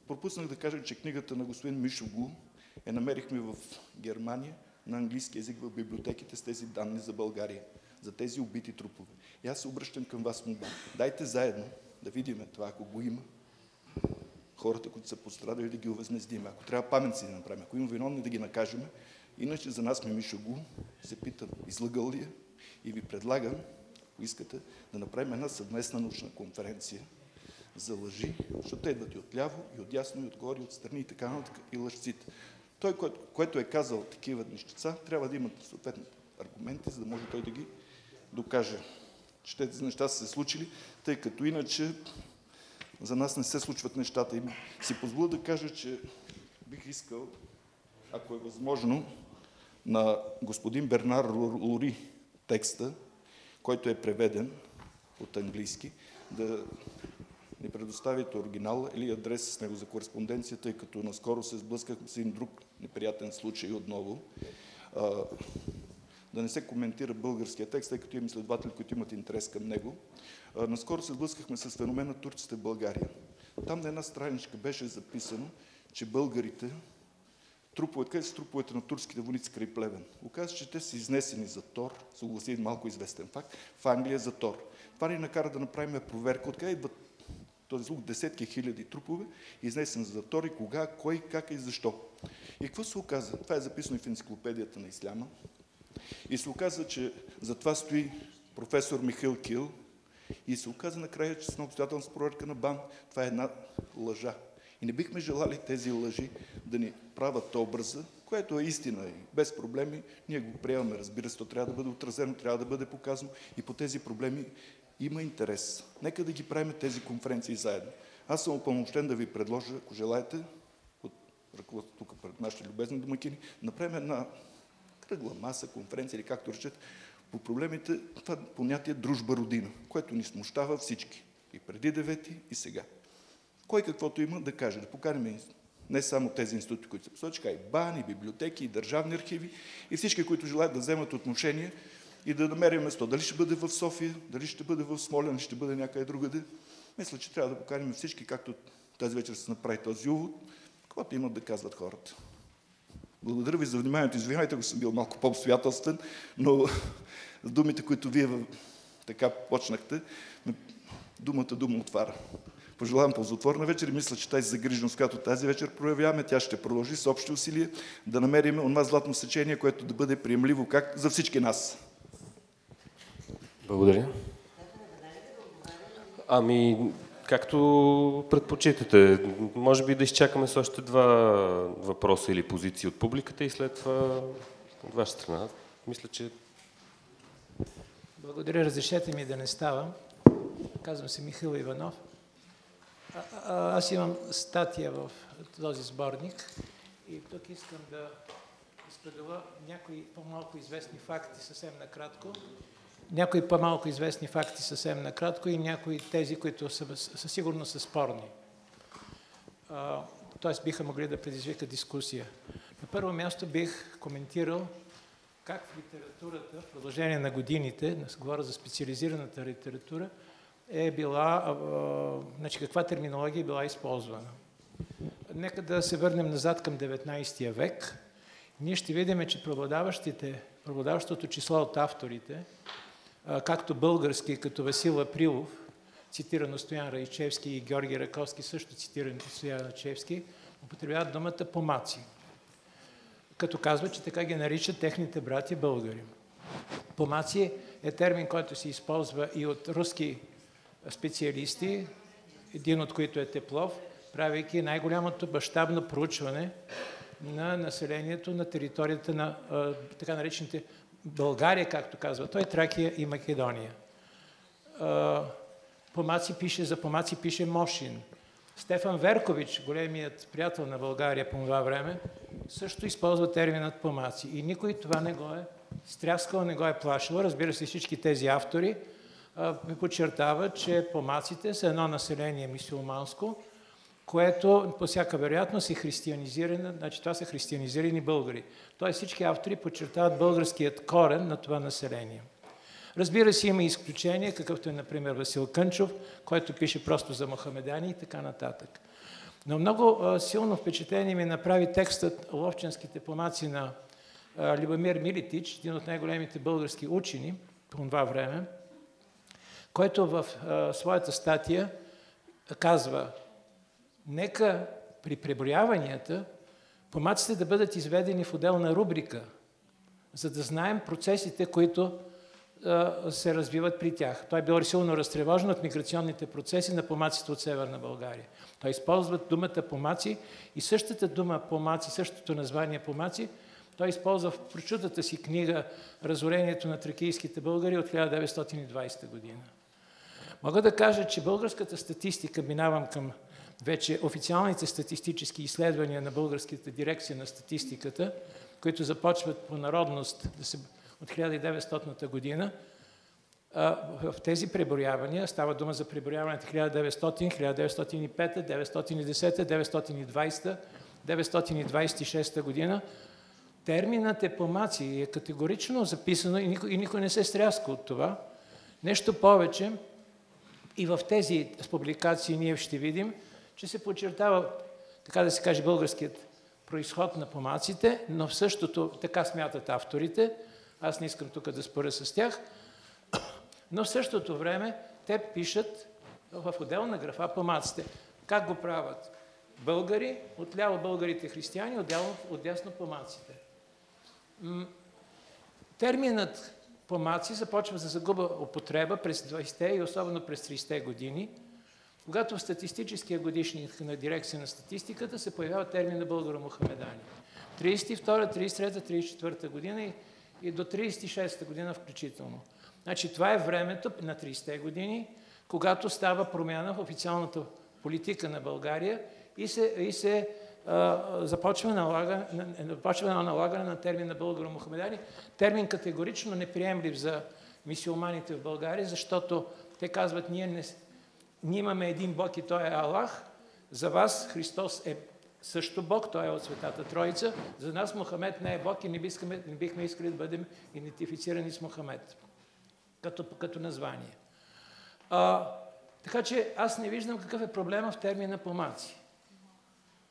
Пропуснах да кажа, че книгата на господин Мишо Гу я намерихме в Германия на английски язик в библиотеките с тези данни за България, за тези убити трупове. И аз се обръщам към вас молба. Дайте заедно да видим това, ако го има, хората, които са пострадали, да ги увъзнездим. Ако трябва паметници да направим, ако има виновни, да ги накажем. Иначе за нас ме Гу се питам, излагал ли е? И ви предлагам, ако искате, да направим една съвместна научна конференция за лъжи, защото идват и отляво, и отясно, и отгоре, и отстрани, и така нататък, и лъжците. Той, който е казал такива нещица, трябва да има съответните аргументи, за да може той да ги докаже, че тези неща са се случили, тъй като иначе за нас не се случват нещата. И си позволя да кажа, че бих искал, ако е възможно, на господин Бернар Лури текста, който е преведен от английски, да ни предоставите оригинал или адрес с него за кореспонденция, тъй като наскоро се сблъскахме с един друг неприятен случай отново. Да не се коментира българския текст, тъй като имам следователи, които имат интерес към него. Наскоро се сблъскахме с феномена турците в България. Там на една страничка беше записано, че българите, труповете, къде са труповете на турските войници край Плевен? Оказва, че те са изнесени за Тор, се малко известен факт, в Англия за Тор. Това ни накара да направим проверка, откъде идват този звук, десетки хиляди трупове, изнесен за Тор и кога, кой, как и защо. И какво се оказа? Това е записано и в енциклопедията на Исляма. И се оказа, че за това стои професор Михаил Кил, и се оказа накрая, че с много обстоятелна проверка на БАН това е една лъжа. И не бихме желали тези лъжи да ни правят образа, което е истина и без проблеми. Ние го приемаме, разбира се, то трябва да бъде отразено, трябва да бъде показано и по тези проблеми има интерес. Нека да ги правим тези конференции заедно. Аз съм упълномощен да ви предложа, ако желаете, от ръководството тук пред нашите любезни домакини, направим една кръгла маса, конференция или както речете, по проблемите, това понятие дружба родина, което ни смущава всички. И преди девети, и сега. Кой каквото има да каже, да поканим не само тези институти, които се посочиха, и бани, библиотеки, и държавни архиви, и всички, които желаят да вземат отношение и да намерим место. Дали ще бъде в София, дали ще бъде в Смолен, ще бъде някъде другаде. Мисля, че трябва да поканим всички, както тази вечер се направи този увод, каквото имат да казват хората. Благодаря ви за вниманието. Извинявайте, ако съм бил малко по-обстоятелствен, но думите, които вие така почнахте, думата дума отваря. Пожелавам ползотворна вечер и мисля, че тази загриженост, която тази вечер проявяваме, тя ще продължи с общи усилия да намерим онова златно сечение, което да бъде приемливо как за всички нас. Благодаря. Ами, както предпочитате. Може би да изчакаме с още два въпроса или позиции от публиката и след това от ваша страна. Мисля, че... Благодаря. Разрешете ми да не ставам. Казвам се Михаил Иванов. А, а, аз имам статия в този сборник и тук искам да споделя някои по-малко известни факти съвсем накратко някои по-малко известни факти съвсем накратко и някои тези, които са, със сигурност са спорни. Тоест биха могли да предизвикат дискусия. На първо място бих коментирал как в литературата, в продължение на годините, говоря за специализираната литература, е била, значи каква терминология е била използвана. Нека да се върнем назад към 19 век. Ние ще видим, че преобладаващото число от авторите, както български, като Васил Априлов, цитирано Стоян Райчевски и Георги Раковски, също цитиран Стоян Райчевски, употребяват думата помаци, като казва, че така ги наричат техните брати българи. Помаци е термин, който се използва и от руски специалисти, един от които е Теплов, правейки най-голямото мащабно проучване на населението на територията на така наречените България, както казва той, Тракия и Македония. Помаци пише, за Помаци пише Мошин. Стефан Веркович, големият приятел на България по това време, също използва терминът помаци. И никой това не го е стряскал, не го е плашил. Разбира се, всички тези автори ми подчертават, че помаците са едно население мисиоманско, което по всяка вероятност е християнизирано, значи това са християнизирани българи. Тоест всички автори подчертават българският корен на това население. Разбира се, има изключения, какъвто е, например, Васил Кънчов, който пише просто за мохамедани и така нататък. Но много силно впечатление ми направи текстът Ловченските помаци на Любомир Милитич, един от най-големите български учени по това време, който в своята статия казва, нека при преброяванията помаците да бъдат изведени в отделна рубрика, за да знаем процесите, които се развиват при тях. Той е бил силно разтревожен от миграционните процеси на помаците от Северна България. Той използва думата помаци и същата дума помаци, същото название помаци, той използва в прочутата си книга Разорението на тракийските българи от 1920 година. Мога да кажа, че българската статистика, минавам към вече официалните статистически изследвания на Българската дирекция на статистиката, които започват по народност да се от 1900 година. В тези преброявания, става дума за преброяването 1900, 1905, 910, 920, 926 година, терминът е помаци е категорично записано и никой, и никой не се стряска от това. Нещо повече, и в тези публикации ние ще видим, че се подчертава, така да се каже, българският происход на помаците, но в същото, така смятат авторите, аз не искам тук да споря с тях, но в същото време те пишат в отделна графа помаците. Как го правят? Българи, отляво българите християни, отделно, отдясно помаците. Терминът помаци започва да загуба употреба през 20-те и особено през 30-те години, когато в статистическия годишник на дирекция на статистиката се появява термина българо-мухамедани. 32, 33, 34 година и и до 36-та година включително. Значи това е времето на 30-те години, когато става промяна в официалната политика на България и се, и се а, започва, налагане, започва на налагане на термина българо-мухамедани. Термин категорично неприемлив за мисиоманите в България, защото те казват, ние, не, ние имаме един Бог и той е Аллах, за вас Христос е също Бог, той е от Светата Троица. За нас Мохамед не е Бог и не, бихме, не бихме искали да бъдем идентифицирани с Мохамед като, като название. А, така че аз не виждам какъв е проблема в термина помаци.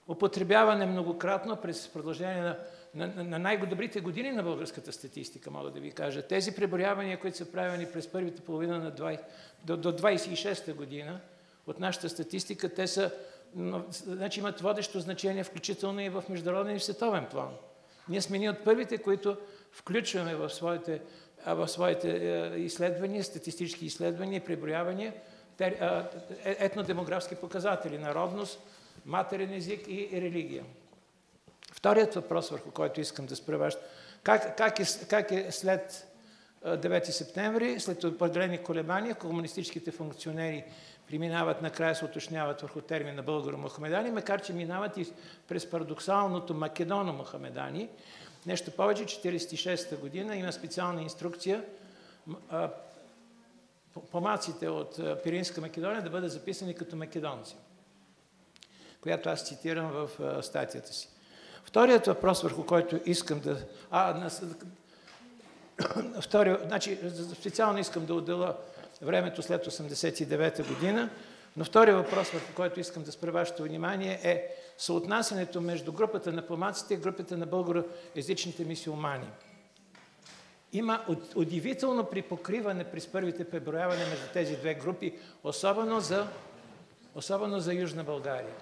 Употребяване многократно през продължение на, на, на най-добрите години на българската статистика, мога да ви кажа. Тези преброявания, които са правени през първите половина на 20, до, до 26-та година от нашата статистика, те са значи имат водещо значение, включително и в международен и световен план. Ние сме ни от първите, които включваме в своите, в своите е, изследвания, статистически изследвания, преброявания, етнодемографски показатели, народност, матерен език и религия. Вторият въпрос, върху който искам да спра как, как, е, как е след 9 септември, след определени колебания, комунистическите функционери преминават, накрая се уточняват върху термина българо-мухамедани, макар че минават и през парадоксалното македоно-мухамедани. Нещо повече, 1946 година има специална инструкция помаците от Пиринска Македония да бъдат записани като македонци, която аз цитирам в статията си. Вторият въпрос, върху който искам да... А, на... Втори, значи, специално искам да отделя времето след 89 година. Но втория въпрос, върху който искам да спра вашето внимание е съотнасянето между групата на помаците и групата на българоязичните мисиомани. Има удивително припокриване през първите преброявания между тези две групи, особено за, особено за Южна България.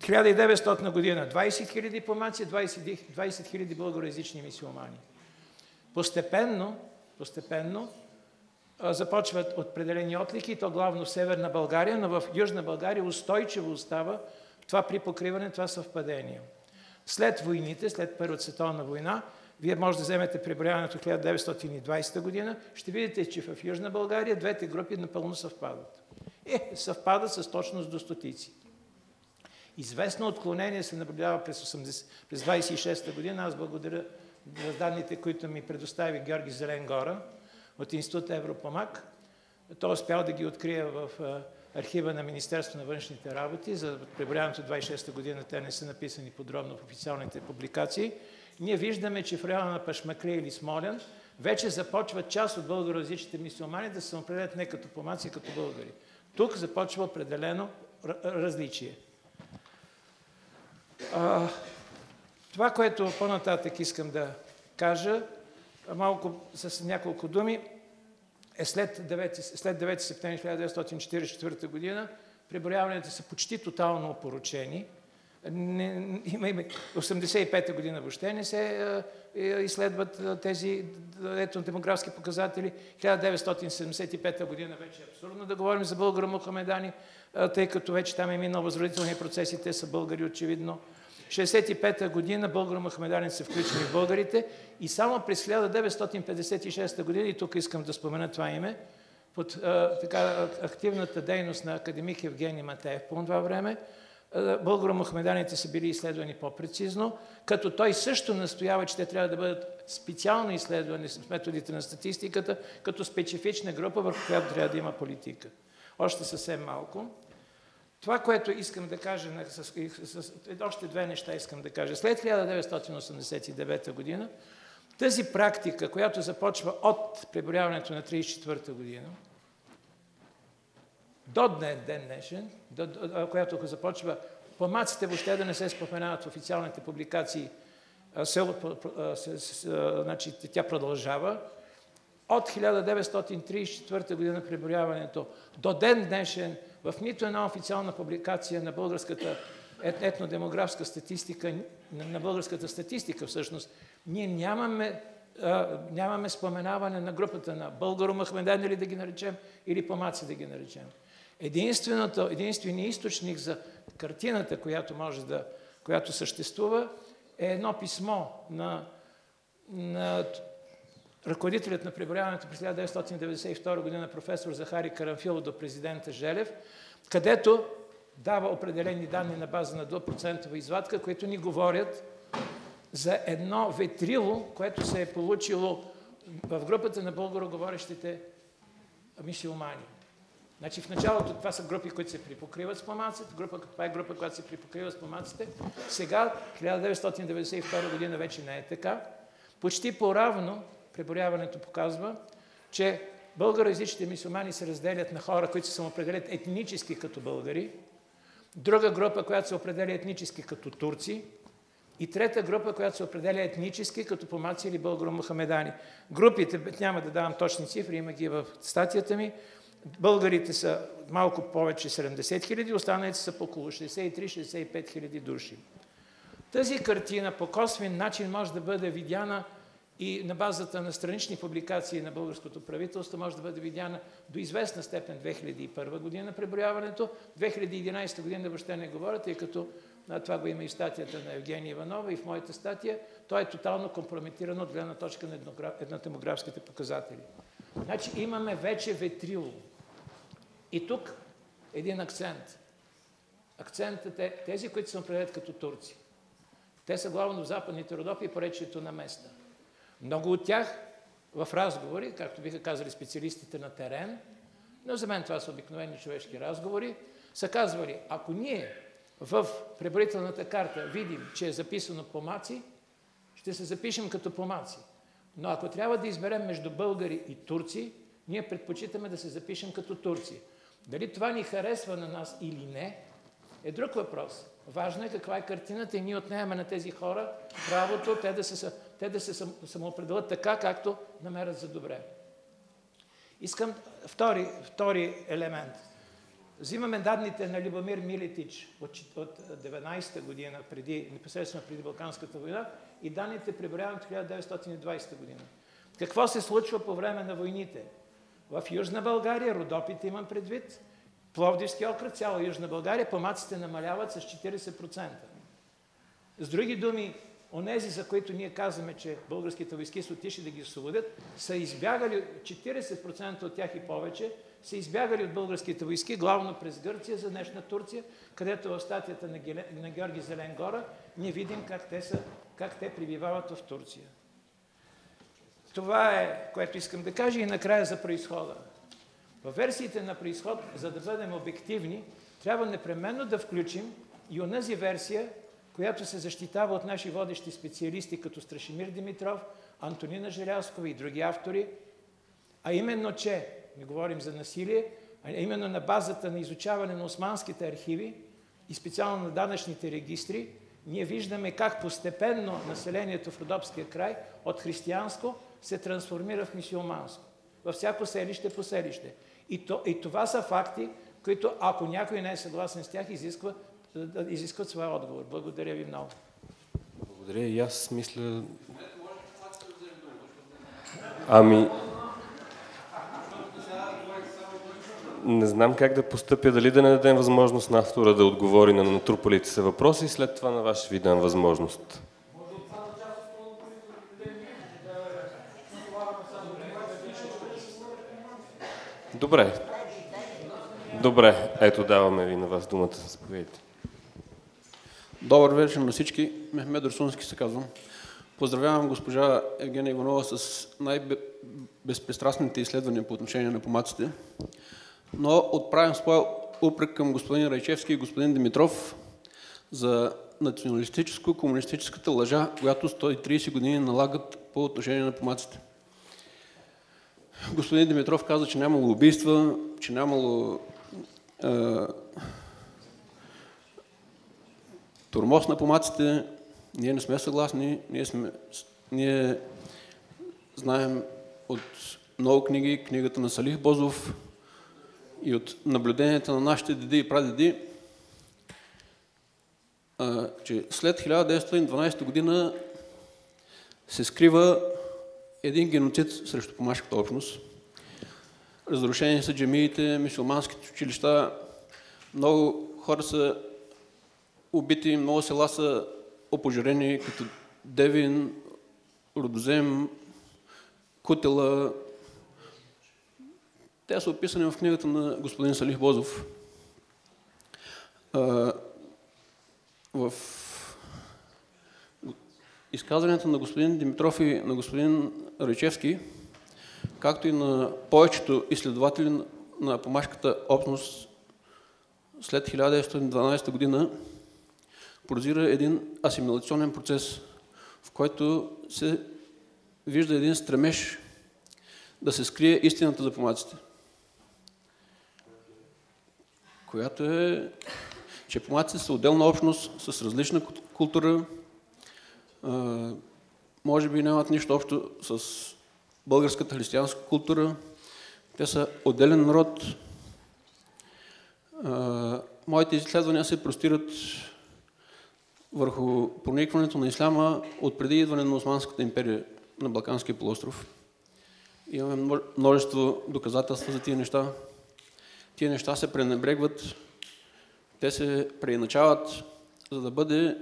1900 година 20 000 помаци, 20 000 българоязични мисиомани. Постепенно, постепенно започват определени отлики, то главно в Северна България, но в Южна България устойчиво остава това припокриване, това съвпадение. След войните, след Първата световна война, вие може да вземете преброяването 1920 година, ще видите, че в Южна България двете групи напълно съвпадат. Е, съвпадат с точност до стотици. Известно отклонение се наблюдава през, 80, през 26 година. Аз благодаря за данните, които ми предостави Георги Зеленгора от Института Европомак. Той успял да ги открие в архива на Министерство на външните работи. За преброяването 26 година те не са написани подробно в официалните публикации. Ние виждаме, че в района на Пашмакли или Смолян вече започва част от българоязичните мисиомани да се определят не като помаци, като българи. Тук започва определено различие. А, това, което по-нататък искам да кажа, малко с няколко думи, е след 9, след 9 септември 1944 година преброяванията са почти тотално опоручени. Не, има, има, 85-та година въобще не се е, изследват тези етнодемографски показатели. 1975 година вече е абсурдно да говорим за българо-мухамедани, тъй като вече там е минал възродителни процеси, те са българи очевидно. 65-та година българо-махмеданите са включени в българите и само през 1956 година, и тук искам да спомена това име, под а, така, активната дейност на академик Евгений Матеев по това време, българо-махмеданите са били изследвани по-прецизно, като той също настоява, че те трябва да бъдат специално изследвани с методите на статистиката, като специфична група, върху която трябва да има политика. Още съвсем малко. Това, което искам да кажа, с, с, с, още две неща искам да кажа. След 1989 година, тази практика, която започва от преброяването на 1934 година, до ден, ден днешен, до, до, която започва помаците въобще да не се споменават в официалните публикации, село, значи, тя продължава. От 1934 година преброяването до ден днешен в нито една официална публикация на българската етнодемографска статистика, на българската статистика всъщност, ние нямаме, а, нямаме споменаване на групата на българо-махмедани или да ги наречем, или помаци да ги наречем. Единственото, единственият източник за картината, която може да, която съществува, е едно писмо на, на ръководителят на преброяването през 1992 година професор Захари Карамфилов до президента Желев, където дава определени данни на база на 2% извадка, които ни говорят за едно ветрило, което се е получило в групата на българоговорещите мисиомани. Значи в началото това са групи, които се припокриват с помаците, група, това е група, която се припокрива с помаците. Сега, 1992 година вече не е така. Почти по-равно преборяването показва, че българоязичните мисумани се разделят на хора, които се самоопределят етнически като българи, друга група, която се определя етнически като турци, и трета група, която се определя етнически като помаци или българо-мухамедани. Групите, няма да давам точни цифри, има ги в статията ми, българите са малко повече 70 хиляди, останалите са по около 63-65 хиляди души. Тази картина по косвен начин може да бъде видяна и на базата на странични публикации на българското правителство може да бъде видяна до известна степен 2001 година преброяването. 2011 година въобще не говоря, тъй като това го има и статията на Евгения Иванова и в моята статия. Той е тотално компрометиран от гледна точка на етнодемографските показатели. Значи имаме вече ветрило. И тук един акцент. Акцентът е тези, които се определят като турци. Те са главно в западните Родопи и поречието на места. Много от тях в разговори, както биха казали специалистите на терен, но за мен това са обикновени човешки разговори, са казвали, ако ние в преброителната карта видим, че е записано помаци, ще се запишем като помаци. Но ако трябва да изберем между българи и турци, ние предпочитаме да се запишем като турци. Дали това ни харесва на нас или не, е друг въпрос. Важно е каква е картината и ние отнемаме на тези хора правото те да се, те да се самоопределят така, както намерят за добре. Искам втори, втори елемент. Взимаме данните на Любомир Милетич от, от 19-та година, преди, непосредствено преди Балканската война, и данните приброяват от 1920 година. Какво се случва по време на войните? В Южна България, Родопите имам предвид, Пловдивски окръг, цяла Южна България, помаците намаляват с 40%. С други думи, онези, за които ние казваме, че българските войски са отишли да ги освободят, са избягали 40% от тях и повече, са избягали от българските войски, главно през Гърция, за днешна Турция, където в статията на, Геле, на Георги Зеленгора ние видим как те, са, как те прибивават в Турция. Това е, което искам да кажа и накрая за происхода. В версиите на происход, за да бъдем обективни, трябва непременно да включим и онази версия, която се защитава от наши водещи специалисти, като Страшимир Димитров, Антонина Желязкова и други автори, а именно, че, не говорим за насилие, а именно на базата на изучаване на османските архиви и специално на данъчните регистри, ние виждаме как постепенно населението в Родопския край от християнско се трансформира в мисиоманско. Във всяко селище по селище. И, то, и това са факти, които, ако някой не е съгласен с тях, изисква, да изискват своя отговор. Благодаря ви много. Благодаря и аз мисля... Ами... Не знам как да постъпя, дали да не дадем възможност на автора да отговори на натрупалите се въпроси след това на ваше ви дам възможност. Добре. Добре, ето даваме ви на вас думата. Заповядайте. Добър вечер на всички. Мехмед Русунски се казвам. Поздравявам госпожа Евгения Иванова с най-безпристрастните изследвания по отношение на помаците. Но отправям своя упрек към господин Райчевски и господин Димитров за националистическо-комунистическата лъжа, която 130 години налагат по отношение на помаците. Господин Димитров каза, че нямало убийства, че нямало е, тормоз на помаците. Ние не сме съгласни. Ние, сме, ние знаем от много книги, книгата на Салих Бозов и от наблюденията на нашите деди и прадеди, че след 1912 година се скрива един геноцид срещу помашката общност. Разрушени са джамиите, мисулманските училища, много хора са убити, много села са опожарени, като Девин, Родозем, Кутела. Те са описани в книгата на господин Салих Бозов. В изказването на господин Димитров и на господин Речевски, както и на повечето изследователи на помашката общност след 1912 година, прозира един асимилационен процес, в който се вижда един стремеж да се скрие истината за помаците, която е, че помаците са отделна общност с различна култура, може би нямат нищо общо с българската християнска култура. Те са отделен народ. Моите изследвания се простират върху проникването на исляма от преди идване на Османската империя на Балканския полуостров. Имаме множество доказателства за тия неща. Тия неща се пренебрегват, те се преиначават, за да бъде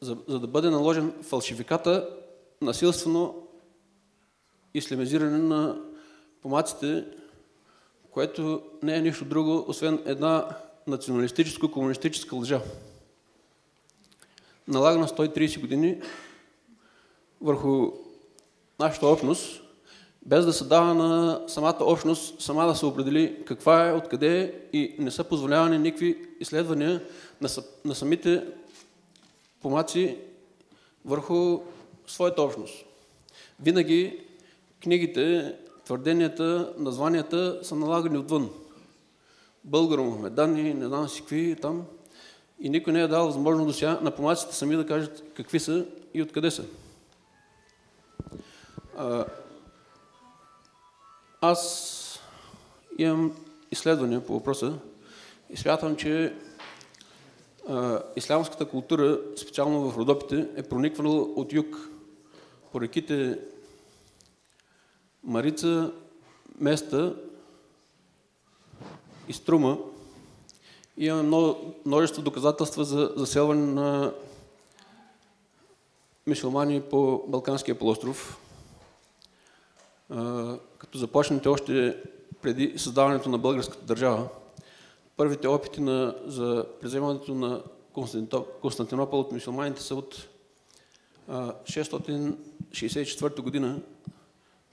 за, за да бъде наложен фалшификата насилствено ислямизиране на помаците, което не е нищо друго, освен една националистическо-комунистическа лъжа. Налагана 130 години върху нашата общност, без да се дава на самата общност сама да се определи каква е, откъде е и не са позволявани никакви изследвания на, на самите помаци върху своята общност. Винаги книгите, твърденията, названията са налагани отвън. Българо-Мохамедан не знам си какви там. И никой не е дал възможност до сега на помаците сами да кажат какви са и откъде са. А, аз имам изследвания по въпроса и смятам, че ислямската култура, специално в Родопите, е прониквала от юг по реките Марица, Места и Струма. Имаме много, множество доказателства за заселване на мисулмани по Балканския полуостров. Като започнете още преди създаването на българската държава, първите опити на, за преземането на Константинопол от мусулманите са от 664 година.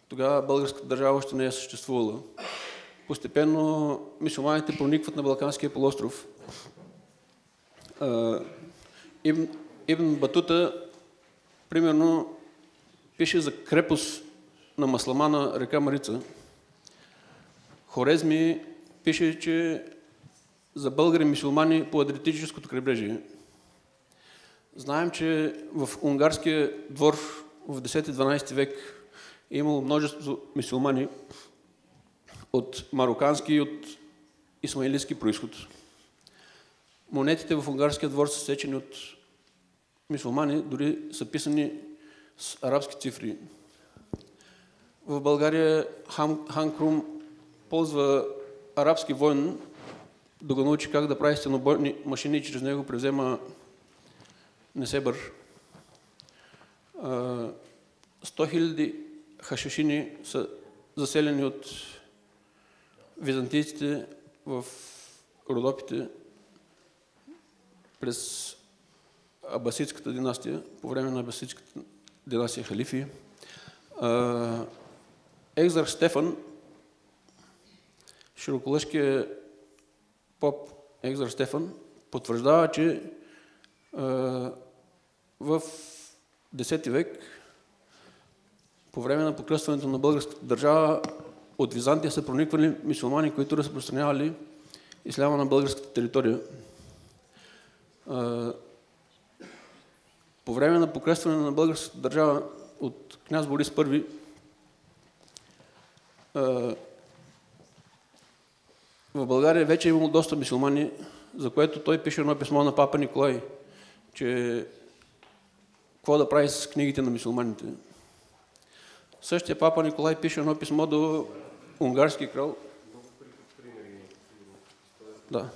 Тогава българската държава още не е съществувала. Постепенно мусулманите проникват на Балканския полуостров. Ибн, Ибн Батута, примерно, пише за крепост на Масламана река Марица. Хорезми пише, че за българи мусулмани по Адриатическото крайбрежие. Знаем, че в унгарския двор в 10-12 век е имало множество мусулмани от марокански и от исмаилитски происход. Монетите в унгарския двор са сечени от мусулмани, дори са писани с арабски цифри. В България Хан, Крум ползва арабски войн, да го научи как да прави стенобойни машини, чрез него превзема Несебър. 100 000 хашишини са заселени от византийците в Родопите през Абасидската династия, по време на Абасидската династия халифи. Екзар Стефан, широколъжкият поп Екзар Стефан, потвърждава, че в X век, по време на покръстването на българската държава, от Византия са прониквали мисулмани, които разпространявали исляма на българската територия. По време на покръстване на българската държава от княз Борис I, в България вече е имало доста мисулмани, за което той пише едно писмо на папа Николай, че какво да прави с книгите на мисулманите. Същия папа Николай пише едно писмо до унгарски крал. Да.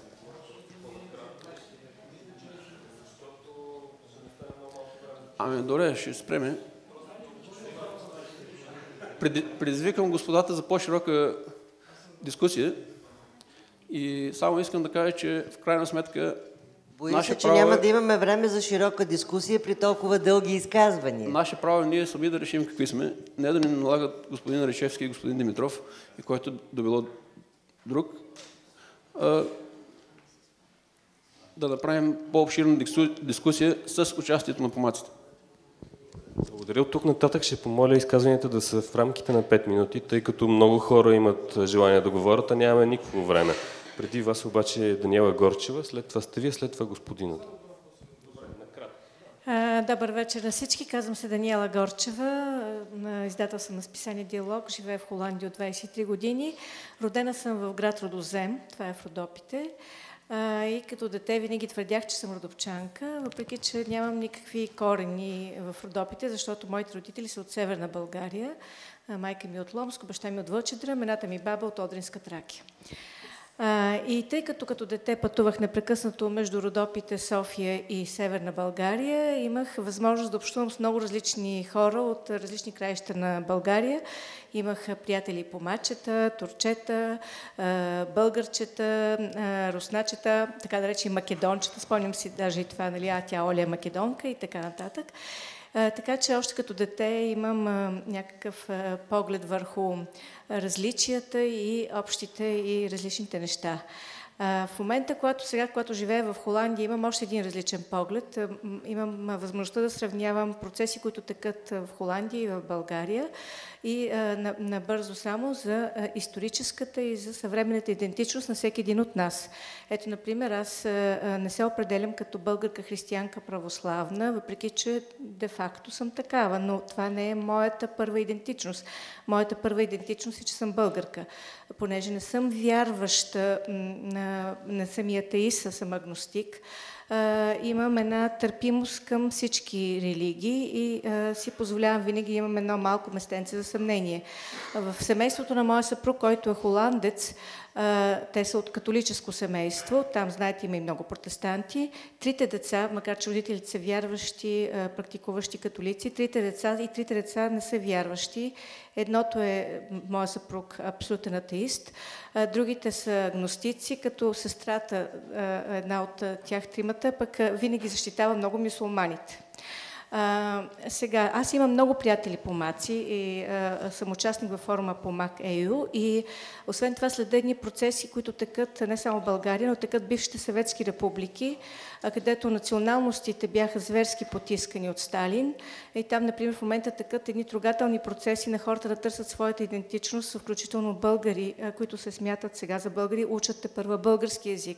Ами, добре, ще спреме. Предизвикам господата за по-широка дискусия и само искам да кажа, че в крайна сметка Боя се, че няма е... да имаме време за широка дискусия при толкова дълги изказвания. Наше право е ние сами да решим какви сме, не да ни налагат господин Решевски и господин Димитров, и който да било друг, а, да направим по-обширна дискусия с участието на помаците. Благодаря. От тук нататък ще помоля изказванията да са в рамките на 5 минути, тъй като много хора имат желание да говорят, а нямаме никакво време. Преди вас обаче е Даниела Горчева, след това сте вие, след това господинът. Добър вечер на всички. Казвам се Даниела Горчева. Издател съм на списание Диалог. Живея в Холандия от 23 години. Родена съм в град Родозем. Това е в Родопите. И като дете винаги твърдях, че съм родопчанка, въпреки че нямам никакви корени в Родопите, защото моите родители са от Северна България. Майка ми е от Ломско, баща ми е от Вълчедра, мената ми баба от Одринска Тракия. И тъй като като дете пътувах непрекъснато между Родопите, София и Северна България, имах възможност да общувам с много различни хора от различни краища на България. Имах приятели по мачета, турчета, българчета, русначета, така да речи македончета. Спомням си даже и това, нали, а тя Оля е македонка и така нататък. Така че още като дете имам някакъв поглед върху различията и общите и различните неща. В момента, когато сега, когато живея в Холандия, имам още един различен поглед. Имам възможността да сравнявам процеси, които текат в Холандия и в България и а, набързо само за а, историческата и за съвременната идентичност на всеки един от нас. Ето, например, аз а, не се определям като българка християнка православна, въпреки че де-факто съм такава, но това не е моята първа идентичност. Моята първа идентичност е, че съм българка. Понеже не съм вярваща, не съм и атеист, съм агностик, имам една търпимост към всички религии и си позволявам винаги имам едно малко местенце за съмнение. В семейството на моя съпруг, който е холандец, те са от католическо семейство, там, знаете, има и много протестанти. Трите деца, макар че родителите са вярващи, практикуващи католици, трите деца и трите деца не са вярващи. Едното е моя съпруг, абсолютен атеист, другите са агностици, като сестрата, една от тях тримата, пък винаги защитава много мусулманите. А, сега, аз имам много приятели по МАЦИ и а, съм участник във форума по МАК ЕЮ и освен това след процеси, които текат не само България, но текат бившите съветски републики, а, където националностите бяха зверски потискани от Сталин. И там, например, в момента текат едни трогателни процеси на хората да търсят своята идентичност, включително българи, а, които се смятат сега за българи, учат те първа български язик,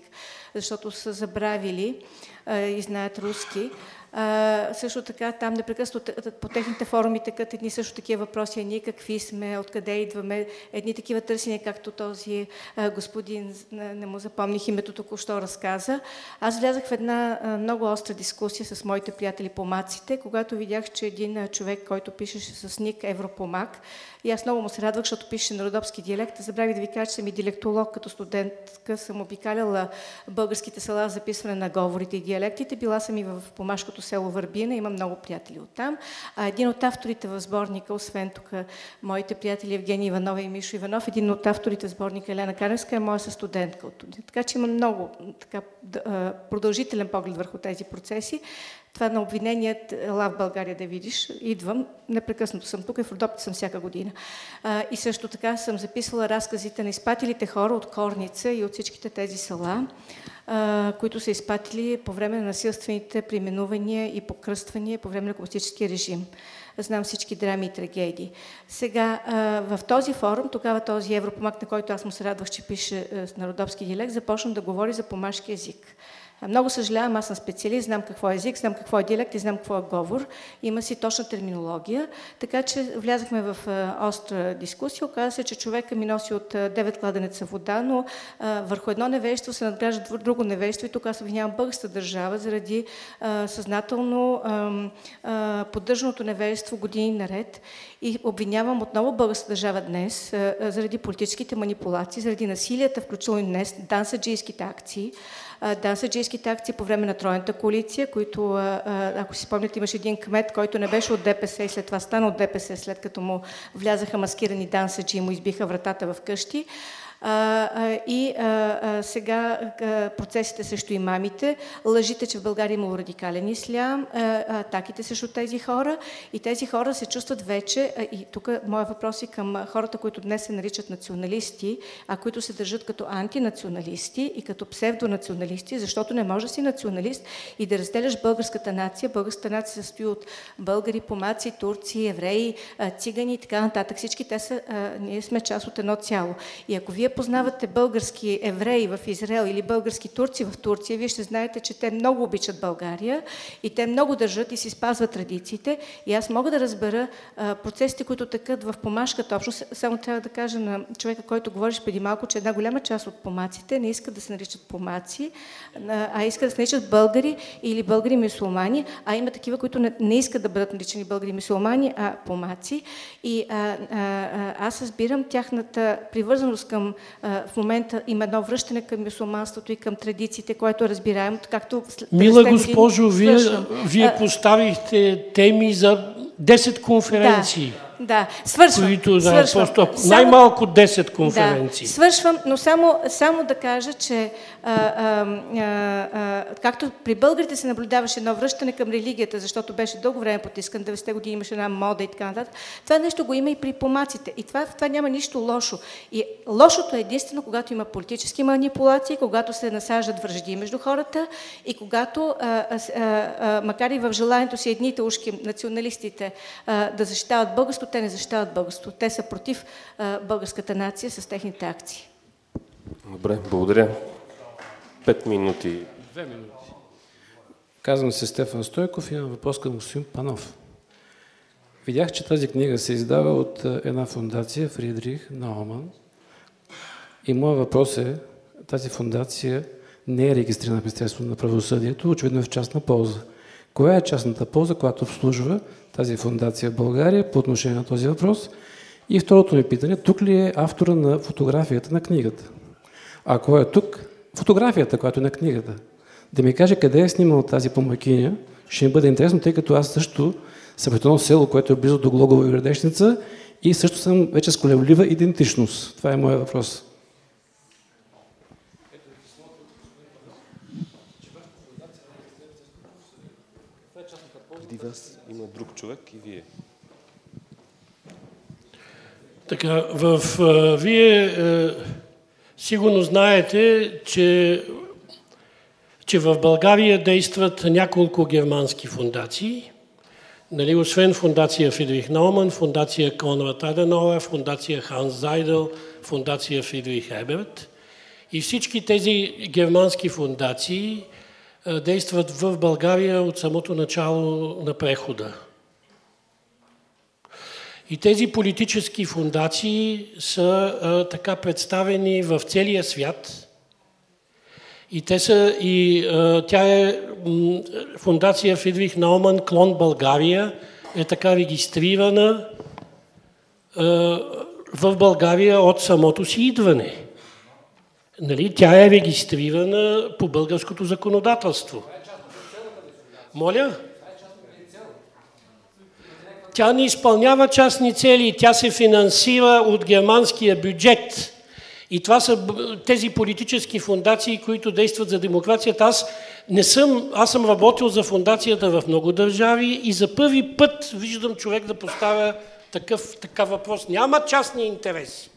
защото са забравили а, и знаят руски. А, също така там непрекъснато по техните форуми тъкат едни също такива въпроси, а ние какви сме, откъде идваме, едни такива търсения, както този а, господин, не му запомних името, току-що разказа. Аз влязах в една а, много остра дискусия с моите приятели по маците, когато видях, че един човек, който пишеше с ник Европомак, и аз много му се радвах, защото пише на родопски диалект. Забравих да ви кажа, че съм и диалектолог, като студентка съм обикаляла българските села за записване на говорите и диалектите. Била съм и в помашкото село Върбина, имам много приятели оттам. А един от авторите в сборника, освен тук моите приятели Евгений Иванова и Мишо Иванов, един от авторите в сборника Елена Каревска е моя студентка от Така че има много така, продължителен поглед върху тези процеси. Това на обвиненият ела в България да видиш. Идвам, непрекъснато съм тук и в Родопите съм всяка година. А, и също така съм записвала разказите на изпатилите хора от Корница и от всичките тези села, а, които са изпатили по време на насилствените применувания и покръствания по време на комунистическия режим. Знам всички драми и трагедии. Сега, в този форум, тогава този европомак, на който аз му се радвах, че пише на родопски диалект, започна да говори за помашки език. Много съжалявам, аз съм специалист, знам какво е език, знам какво е диалект и знам какво е говор. Има си точна терминология. Така че влязахме в остра дискусия. Оказа се, че човека ми носи от 9 кладенеца вода, но върху едно невежество се надгражда друго невежество и тук аз обвинявам българската държава заради съзнателно поддържаното невежество години наред и обвинявам отново българската държава днес заради политическите манипулации, заради насилията, включително и днес, дансаджийските акции, дансаджийските акции по време на Тройната коалиция, които, ако си спомняте, имаше един кмет, който не беше от ДПС и след това стана от ДПС, след като му влязаха маскирани дансаджи и му избиха вратата в къщи и сега процесите срещу имамите, лъжите, че в България имало радикален ислям, атаките срещу тези хора и тези хора се чувстват вече, и тук моят въпрос е към хората, които днес се наричат националисти, а които се държат като антинационалисти и като псевдонационалисти, защото не може да си националист и да разделяш българската нация. Българската нация се състои от българи, помаци, турци, евреи, цигани и така нататък. Всички те са, ние сме част от едно цяло. И ако вие познавате български евреи в Израел или български турци в Турция, вие ще знаете, че те много обичат България и те много държат и си спазват традициите. И аз мога да разбера процесите, които тъкат в помашката общност. Само трябва да кажа на човека, който говориш преди малко, че една голяма част от помаците не искат да се наричат помаци, а искат да се наричат българи или българи мусулмани, а има такива, които не искат да бъдат наричани българи мусулмани, а помаци. И а, а, а, аз разбирам тяхната привързаност към в момента има едно връщане към мусулманството и към традициите, което разбираемо, както... Мила госпожо, вие, вие поставихте теми за 10 конференции. Да. Да, свършвам. които да, свършвам. просто Само- най-малко 10 конференции. Да, свършвам, но само, само да кажа, че а, а, а, а, както при българите се наблюдаваше едно връщане към религията, защото беше дълго време потискан, 90-те години имаше една мода и така нататък, това нещо го има и при помаците. И това, това няма нищо лошо. И лошото е единствено, когато има политически манипулации, когато се насаждат връжди между хората и когато, а, а, а, макар и в желанието си едните ушки, националистите, а, да защитават българство, те не защитават българство. Те са против българската нация с техните акции. Добре, благодаря. Пет минути. Две минути. Казвам се Стефан Стойков и имам въпрос към господин Панов. Видях, че тази книга се издава от една фундация, Фридрих Науман. И моят въпрос е, тази фундация не е регистрирана в Министерството на правосъдието, очевидно е в частна полза. Коя е частната полза, която обслужва тази фундация в България по отношение на този въпрос? И второто ми питане, тук ли е автора на фотографията на книгата? Ако е тук, фотографията, която е на книгата, да ми каже къде е снимал тази помакиня, ще ми бъде интересно, тъй като аз също съм от едно село, което е близо до Глогова и Градешница и също съм вече с колеблива идентичност. Това е моят въпрос. Вас има друг човек и вие. Така, в, а, вие а, сигурно знаете, че, че в България действат няколко германски фундации. Нали, освен фундация Фридрих Науман, фундация Конрад Аденауер, фундация Ханс Зайдел, фундация Фридрих Еберт. И всички тези германски фундации действат в България от самото начало на прехода. И тези политически фундации са а, така представени в целия свят. И те са, и а, тя е м, фундация Фридрих Науман, клон България, е така регистрирана а, в България от самото си идване. Нали? Тя е регистрирана по българското законодателство. Моля? Тя не изпълнява частни цели, тя се финансира от германския бюджет. И това са тези политически фундации, които действат за демокрацията. Аз не съм, аз съм работил за фундацията в много държави и за първи път виждам човек да поставя такъв, такъв въпрос. Няма частни интереси.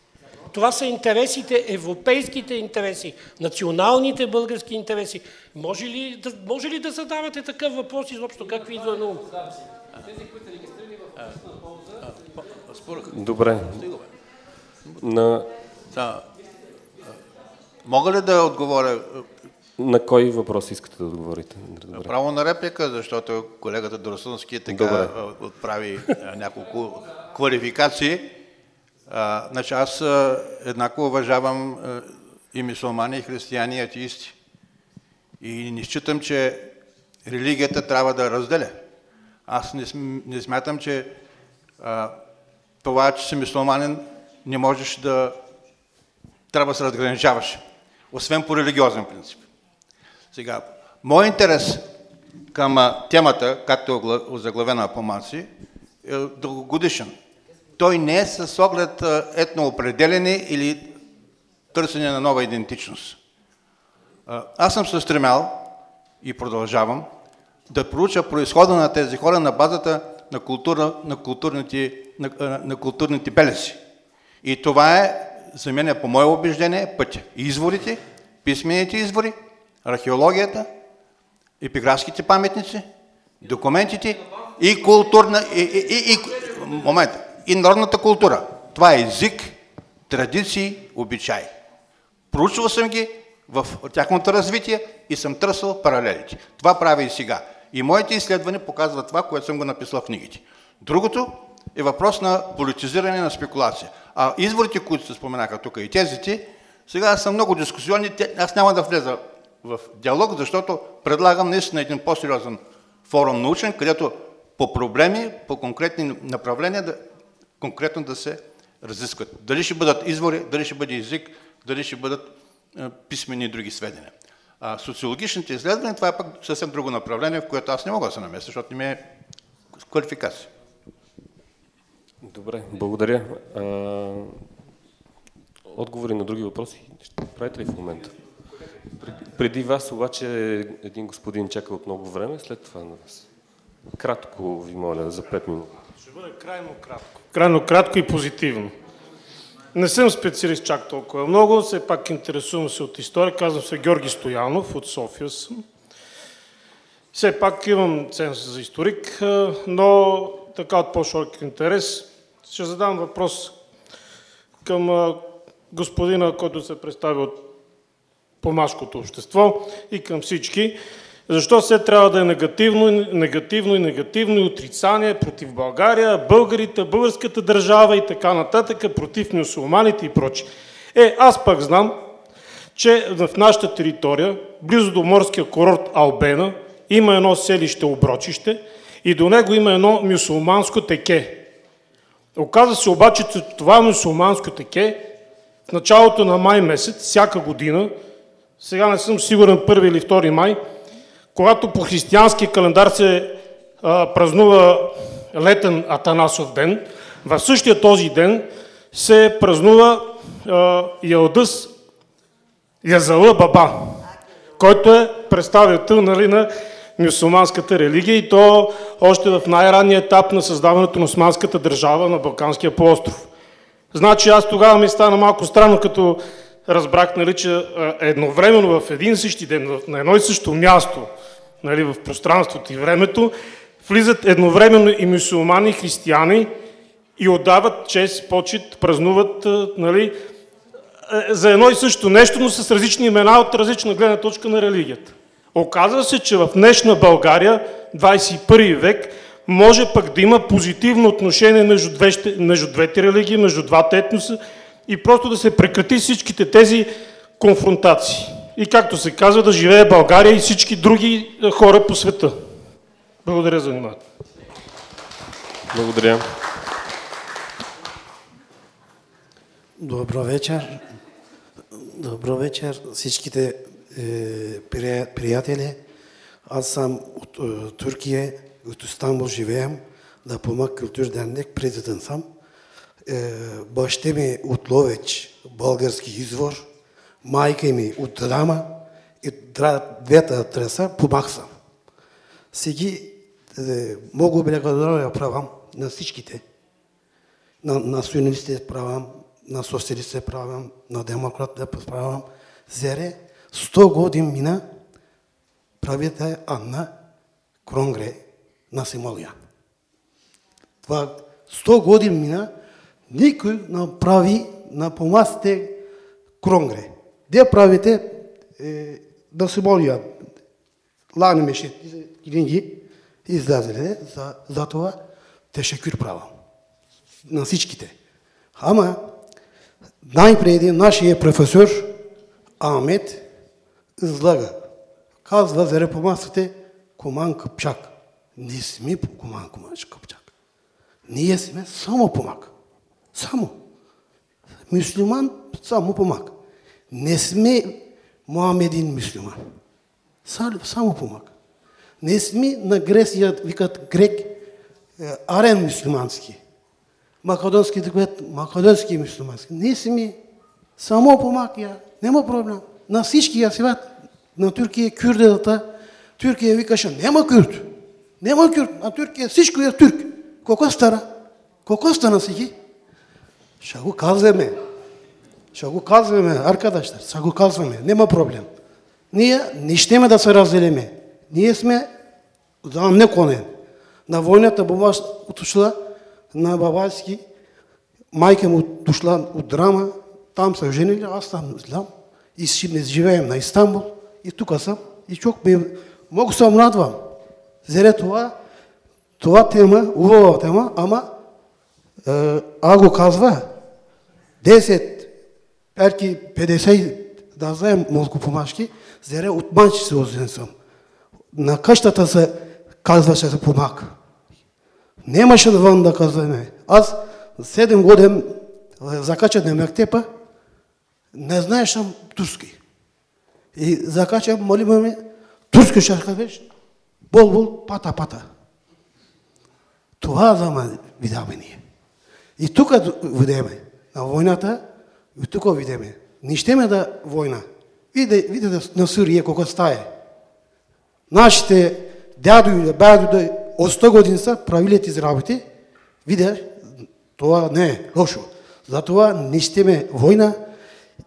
Това са интересите, европейските интереси, националните български интереси. Може ли да, може ли да задавате такъв въпрос изобщо? Как ви идва на ум? Добре. На, Да. Мога ли да отговоря на кой въпрос искате да отговорите? Добре. право на реплика, защото колегата Доросунски така Добре. отправи няколко квалификации. А, значи аз еднакво уважавам и мусулмани, и християни, и атеисти. И не считам, че религията трябва да разделя. Аз не, не смятам, че а, това, че си мусулманин, не можеш да трябва да се разграничаваш, освен по религиозен принцип. Сега, мой интерес към темата, както е озаглавена по Манси, е дългогодишен. Той не е с оглед етноопределене или търсене на нова идентичност. Аз съм се стремял и продължавам да проуча происхода на тези хора на базата на, култура, на, културните, на, на, културните белези. И това е, за мен, е, по мое убеждение, пътя. Изворите, писмените извори, археологията, епиграфските паметници, документите и културна... И, и, и, и, момент, и народната култура. Това е език, традиции, обичаи. Проучвал съм ги в тяхното развитие и съм търсил паралелите. Това прави и сега. И моите изследвания показват това, което съм го написал в книгите. Другото е въпрос на политизиране на спекулация. А изворите, които се споменаха тук и тезите, сега са много дискусионни. Аз няма да влеза в диалог, защото предлагам наистина един по-сериозен форум научен, където по проблеми, по конкретни направления, да, конкретно да се разискват. Дали ще бъдат извори, дали ще бъде език, дали ще бъдат е, писмени и други сведения. А социологичните изследвания, това е пък съвсем друго направление, в което аз не мога да се намеся, защото не ми е квалификация. Добре, благодаря. А, отговори на други въпроси ще правите ли в момента? Преди вас обаче един господин чака от много време, след това на вас. Кратко ви моля, за 5 минути. Бъде крайно кратко. Крайно кратко и позитивно. Не съм специалист чак толкова много, все пак интересувам се от история. Казвам се Георги Стоянов, от София съм. Все пак имам ценз за историк, но така от по-широк интерес. Ще задам въпрос към господина, който се представи от помашкото общество и към всички. Защо все трябва да е негативно, негативно и негативно и отрицание против България, българите, българската държава и така нататък, против мюсулманите и прочи. Е, аз пък знам, че в нашата територия, близо до морския курорт Албена, има едно селище Оброчище и до него има едно мюсулманско теке. Оказва се обаче, че това мюсулманско теке в началото на май месец, всяка година, сега не съм сигурен първи или втори май, когато по християнски календар се празнува летен Атанасов ден, в същия този ден се празнува а, Ялдъс Язала Баба, който е представител нали, на мюсулманската религия и то още в най-ранния етап на създаването на османската държава на Балканския полуостров. Значи аз тогава ми стана малко странно, като разбрах, нали, че едновременно в един същи ден, на едно и също място, нали, в пространството и времето, влизат едновременно и мусулмани, и християни и отдават чест, почет, празнуват нали, за едно и също нещо, но с различни имена от различна гледна точка на религията. Оказва се, че в днешна България, 21 век, може пък да има позитивно отношение между, двете, между двете религии, между двата етноса и просто да се прекрати всичките тези конфронтации. И както се казва, да живее България и всички други хора по света. Благодаря за вниманието. Благодаря. Добро вечер. Добро вечер всичките е, приятели. Аз съм от е, Турция, от Истанбул живеем, да помага култур дернек, президент съм. Е, баща ми от Ловеч, български извор, майка ми от Драма и двете адреса помах съм. Сега е, много благодаря правам на всичките. На националистите правам, на социалистите правам, на демократите правам. Зере, 100 годин мина правите Анна Кронгре на Симолия. Това 100 годин мина, никой не прави на помасите Кронгре. Де правите е, на Симолия? Лани меше ги излязли за, за това тешекюр права. На всичките. Ама най-преди нашия професор Ахмед излага. Казва за репомасите Коман Къпчак. Не сме Коман Къпчак. Ние сме само помак. Само. Мюслиман само помак. Не сме Моамедин мюслиман. Само помак. Не сме на Гресия, викат грек, е, арен мюслимански. Македонски да македонски мюслимански. Не сме само помак. Нема проблем на всичкия свят, на Турция кюрдата, Турция викаше, няма кюрд, няма кюрд, на Турция всичко е турк. Колко стара? Колко стана си? Ще го казваме. Ще го казваме, arkadaşlar, ще го казваме, няма проблем. Ние не щеме да се разделиме. Ние сме за не конен. На войната баба отошла на бабайски, майка му дошла от драма, там са женили, аз там знам и ще живеем на Истанбул и тук съм и чук ми много съм радвам. Заради това, това тема, убава тема, ама е, а го казва 10, перки 50 да знаем мозгопомашки, заради от манчи се озен съм. На къщата се казваше за помак. Нямаше да вън да казваме. Аз 7 годин закача на мектепа, не съм турски. И закача, молим ме, турски ще кажеш, бол, бол, пата, пата. Това за мен видяме ние. И тук видиме, на войната, и тук видиме. Не щеме да война. Видите, видите на Сирия какво стае. Нашите дядо и бабо от 100 години са правили тези работи. Видя, това не е лошо. Затова не щеме война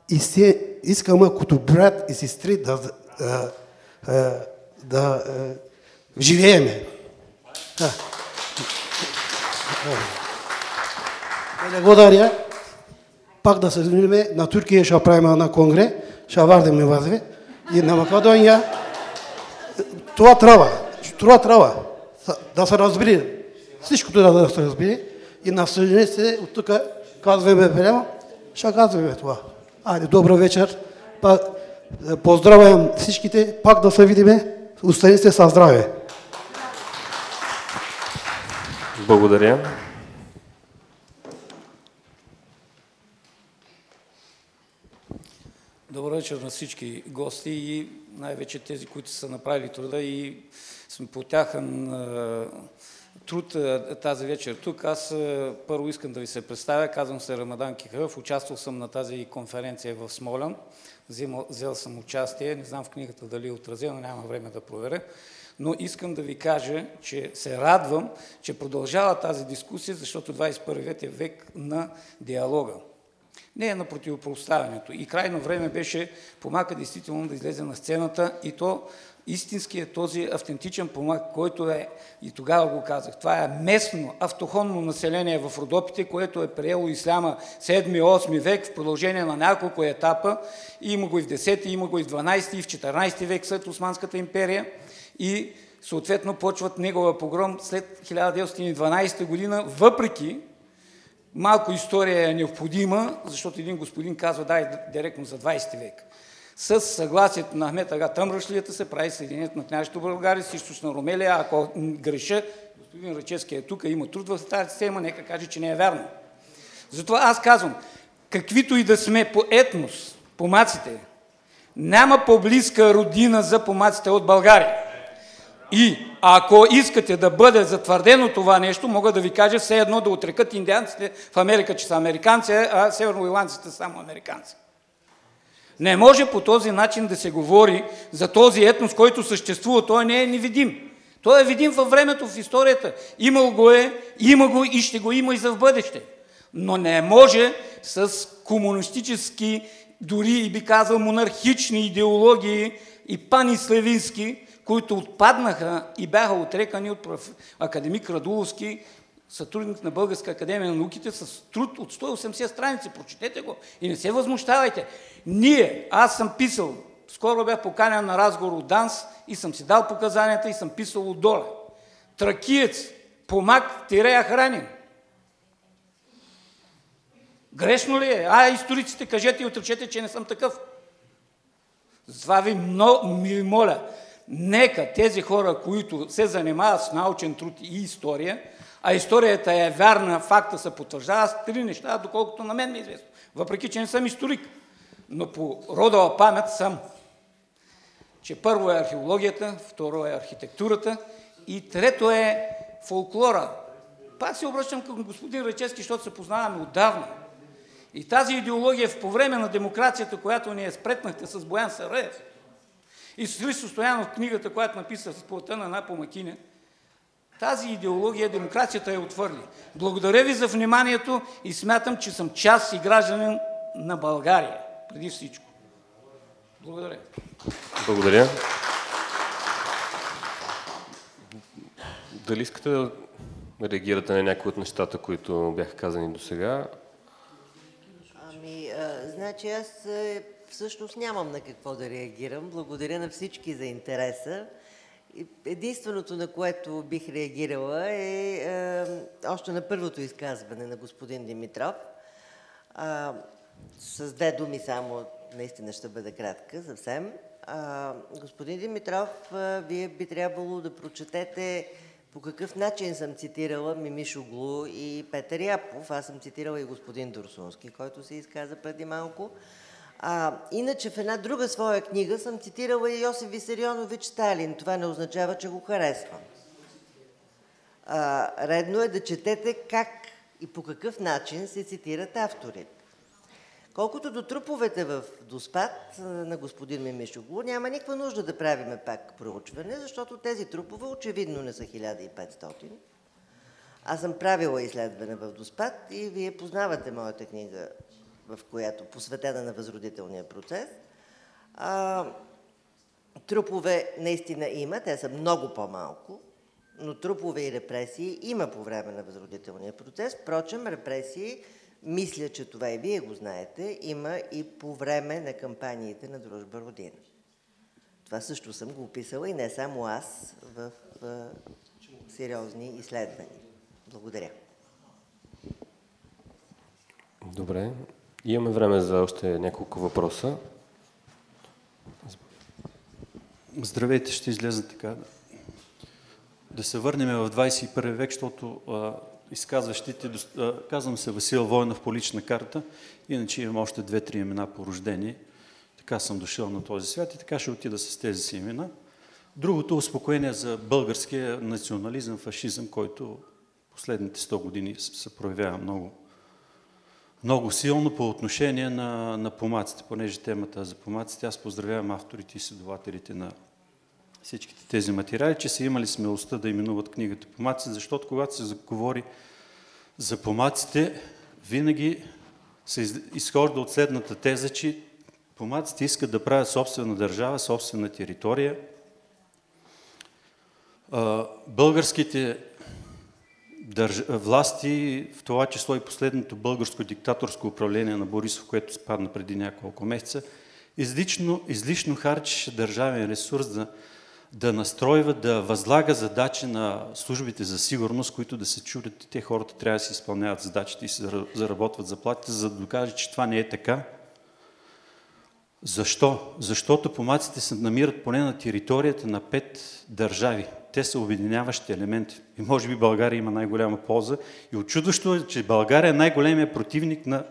и се искаме като брат и сестри да, да, да, да живееме. Да. Се видим на Туркия ще правим на конгре, ще вардим вазви и на Македония. Това трябва. Това трябва. Да се разбери. Всичко трябва да се разбери. И на съжаление от тук казваме прямо, ще казваме това. Айде, добър вечер. Пак, поздравям всичките. Пак да се видиме. Останете със здраве. Благодаря. Добър вечер на всички гости и най-вече тези, които са направили труда и сме по тяхан труд тази вечер тук. Аз първо искам да ви се представя. Казвам се Рамадан Кихъв. Участвал съм на тази конференция в Смолян. Взел, взел съм участие. Не знам в книгата дали е отразено, няма време да проверя. Но искам да ви кажа, че се радвам, че продължава тази дискусия, защото 21 е век на диалога не е на противопоставянето. И крайно време беше помака действително да излезе на сцената и то истински е този автентичен помак, който е, и тогава го казах, това е местно, автохонно население в Родопите, което е приело исляма 7-8 век в продължение на няколко етапа. Има го и в 10, има го и в 12 и в 14 век след Османската империя. И съответно почват негова погром след 1912 година, въпреки Малко история е необходима, защото един господин казва, дай директно за 20 век. С съгласието на Ахмет Ага Тъмрашлията се прави съединението на княжето България с източна Румелия. Ако греша, господин Рачески е тук, има труд в тази система, нека каже, че не е вярно. Затова аз казвам, каквито и да сме по етнос, помаците, няма по-близка родина за помаците от България. И ако искате да бъде затвърдено това нещо, мога да ви кажа все едно да отрекат индианците в Америка, че са американци, а северноирландците са само американци. Не може по този начин да се говори за този етнос, който съществува. Той не е невидим. Той е видим във времето, в историята. Имал го е, има го и ще го има и за в бъдеще. Но не може с комунистически, дори и би казал монархични идеологии и паниславински които отпаднаха и бяха отрекани от академик Радуловски, сътрудник на Българска академия на науките, с труд от 180 страници. Прочетете го и не се възмущавайте. Ние, аз съм писал, скоро бях поканен на разговор от ДАНС и съм си дал показанията и съм писал отдоле. Тракиец, помак, тире храним. Грешно ли е? А, историците, кажете и отречете, че не съм такъв. Затова ви много, ми моля, Нека тези хора, които се занимават с научен труд и история, а историята е вярна, факта се потвърждава, с три неща, доколкото на мен ми е известно. Въпреки, че не съм историк, но по родова памет съм. Че първо е археологията, второ е архитектурата и трето е фолклора. Пак се обръщам към господин Речески, защото се познаваме отдавна. И тази идеология по време на демокрацията, която ни е спретнахте с Боян Сараев, и Христо Стоянов в книгата, която написа с плата на една помакиня, тази идеология, демокрацията я отвърли. Благодаря ви за вниманието и смятам, че съм част и гражданин на България, преди всичко. Благодаря. Благодаря. Дали искате да реагирате на някои от нещата, които бяха казани до сега? Ами, а, значи аз всъщност нямам на какво да реагирам. Благодаря на всички за интереса. Единственото, на което бих реагирала е, е още на първото изказване на господин Димитров. А, с две думи само, наистина ще бъда кратка, съвсем. А, господин Димитров, а, вие би трябвало да прочетете по какъв начин съм цитирала Мимишо Глу и Петър Япов. Аз съм цитирала и господин Дурсунски, който се изказа преди малко. А, иначе в една друга своя книга съм цитирала и Йосиф Висарионович Сталин. Това не означава, че го харесвам. А, редно е да четете как и по какъв начин се цитират автори. Колкото до труповете в Доспад на господин Мимишоглу, няма никаква нужда да правиме пак проучване, защото тези трупове очевидно не са 1500. Аз съм правила изследване в Доспад и вие познавате моята книга, в която посветена на възродителния процес. А, трупове наистина има, те са много по-малко, но трупове и репресии има по време на възродителния процес. Впрочем, репресии, мисля, че това и вие го знаете, има и по време на кампаниите на Дружба Родина. Това също съм го описала и не само аз в, в сериозни изследвания. Благодаря. Добре. Имаме време за още няколко въпроса. Здравейте, ще излеза така. Да се върнем в 21 век, защото изказващите, казвам се Васил Войнов по лична карта, иначе имам още две-три имена по рождение. Така съм дошъл на този свят и така ще отида с тези си имена. Другото успокоение за българския национализъм, фашизъм, който последните 100 години се проявява много, много силно по отношение на, на помаците, понеже темата за помаците. Аз поздравявам авторите и следователите на всичките тези материали, че са имали смелостта да именуват книгата помаците, защото когато се говори за помаците, винаги се изхожда от следната теза, че помаците искат да правят собствена държава, собствена територия. Българските държ... власти, в това число и последното българско диктаторско управление на Борисов, което спадна преди няколко месеца, излично, излишно харчеше държавен ресурс да, да настройва, да възлага задачи на службите за сигурност, които да се чудят, те хората трябва да си изпълняват задачите и се заработват заплатите, за да докаже, че това не е така. Защо? Защото помаците се намират поне на територията на пет държави те са обединяващи елементи. И може би България има най-голяма полза. И очудващо е, че България е най-големият противник на,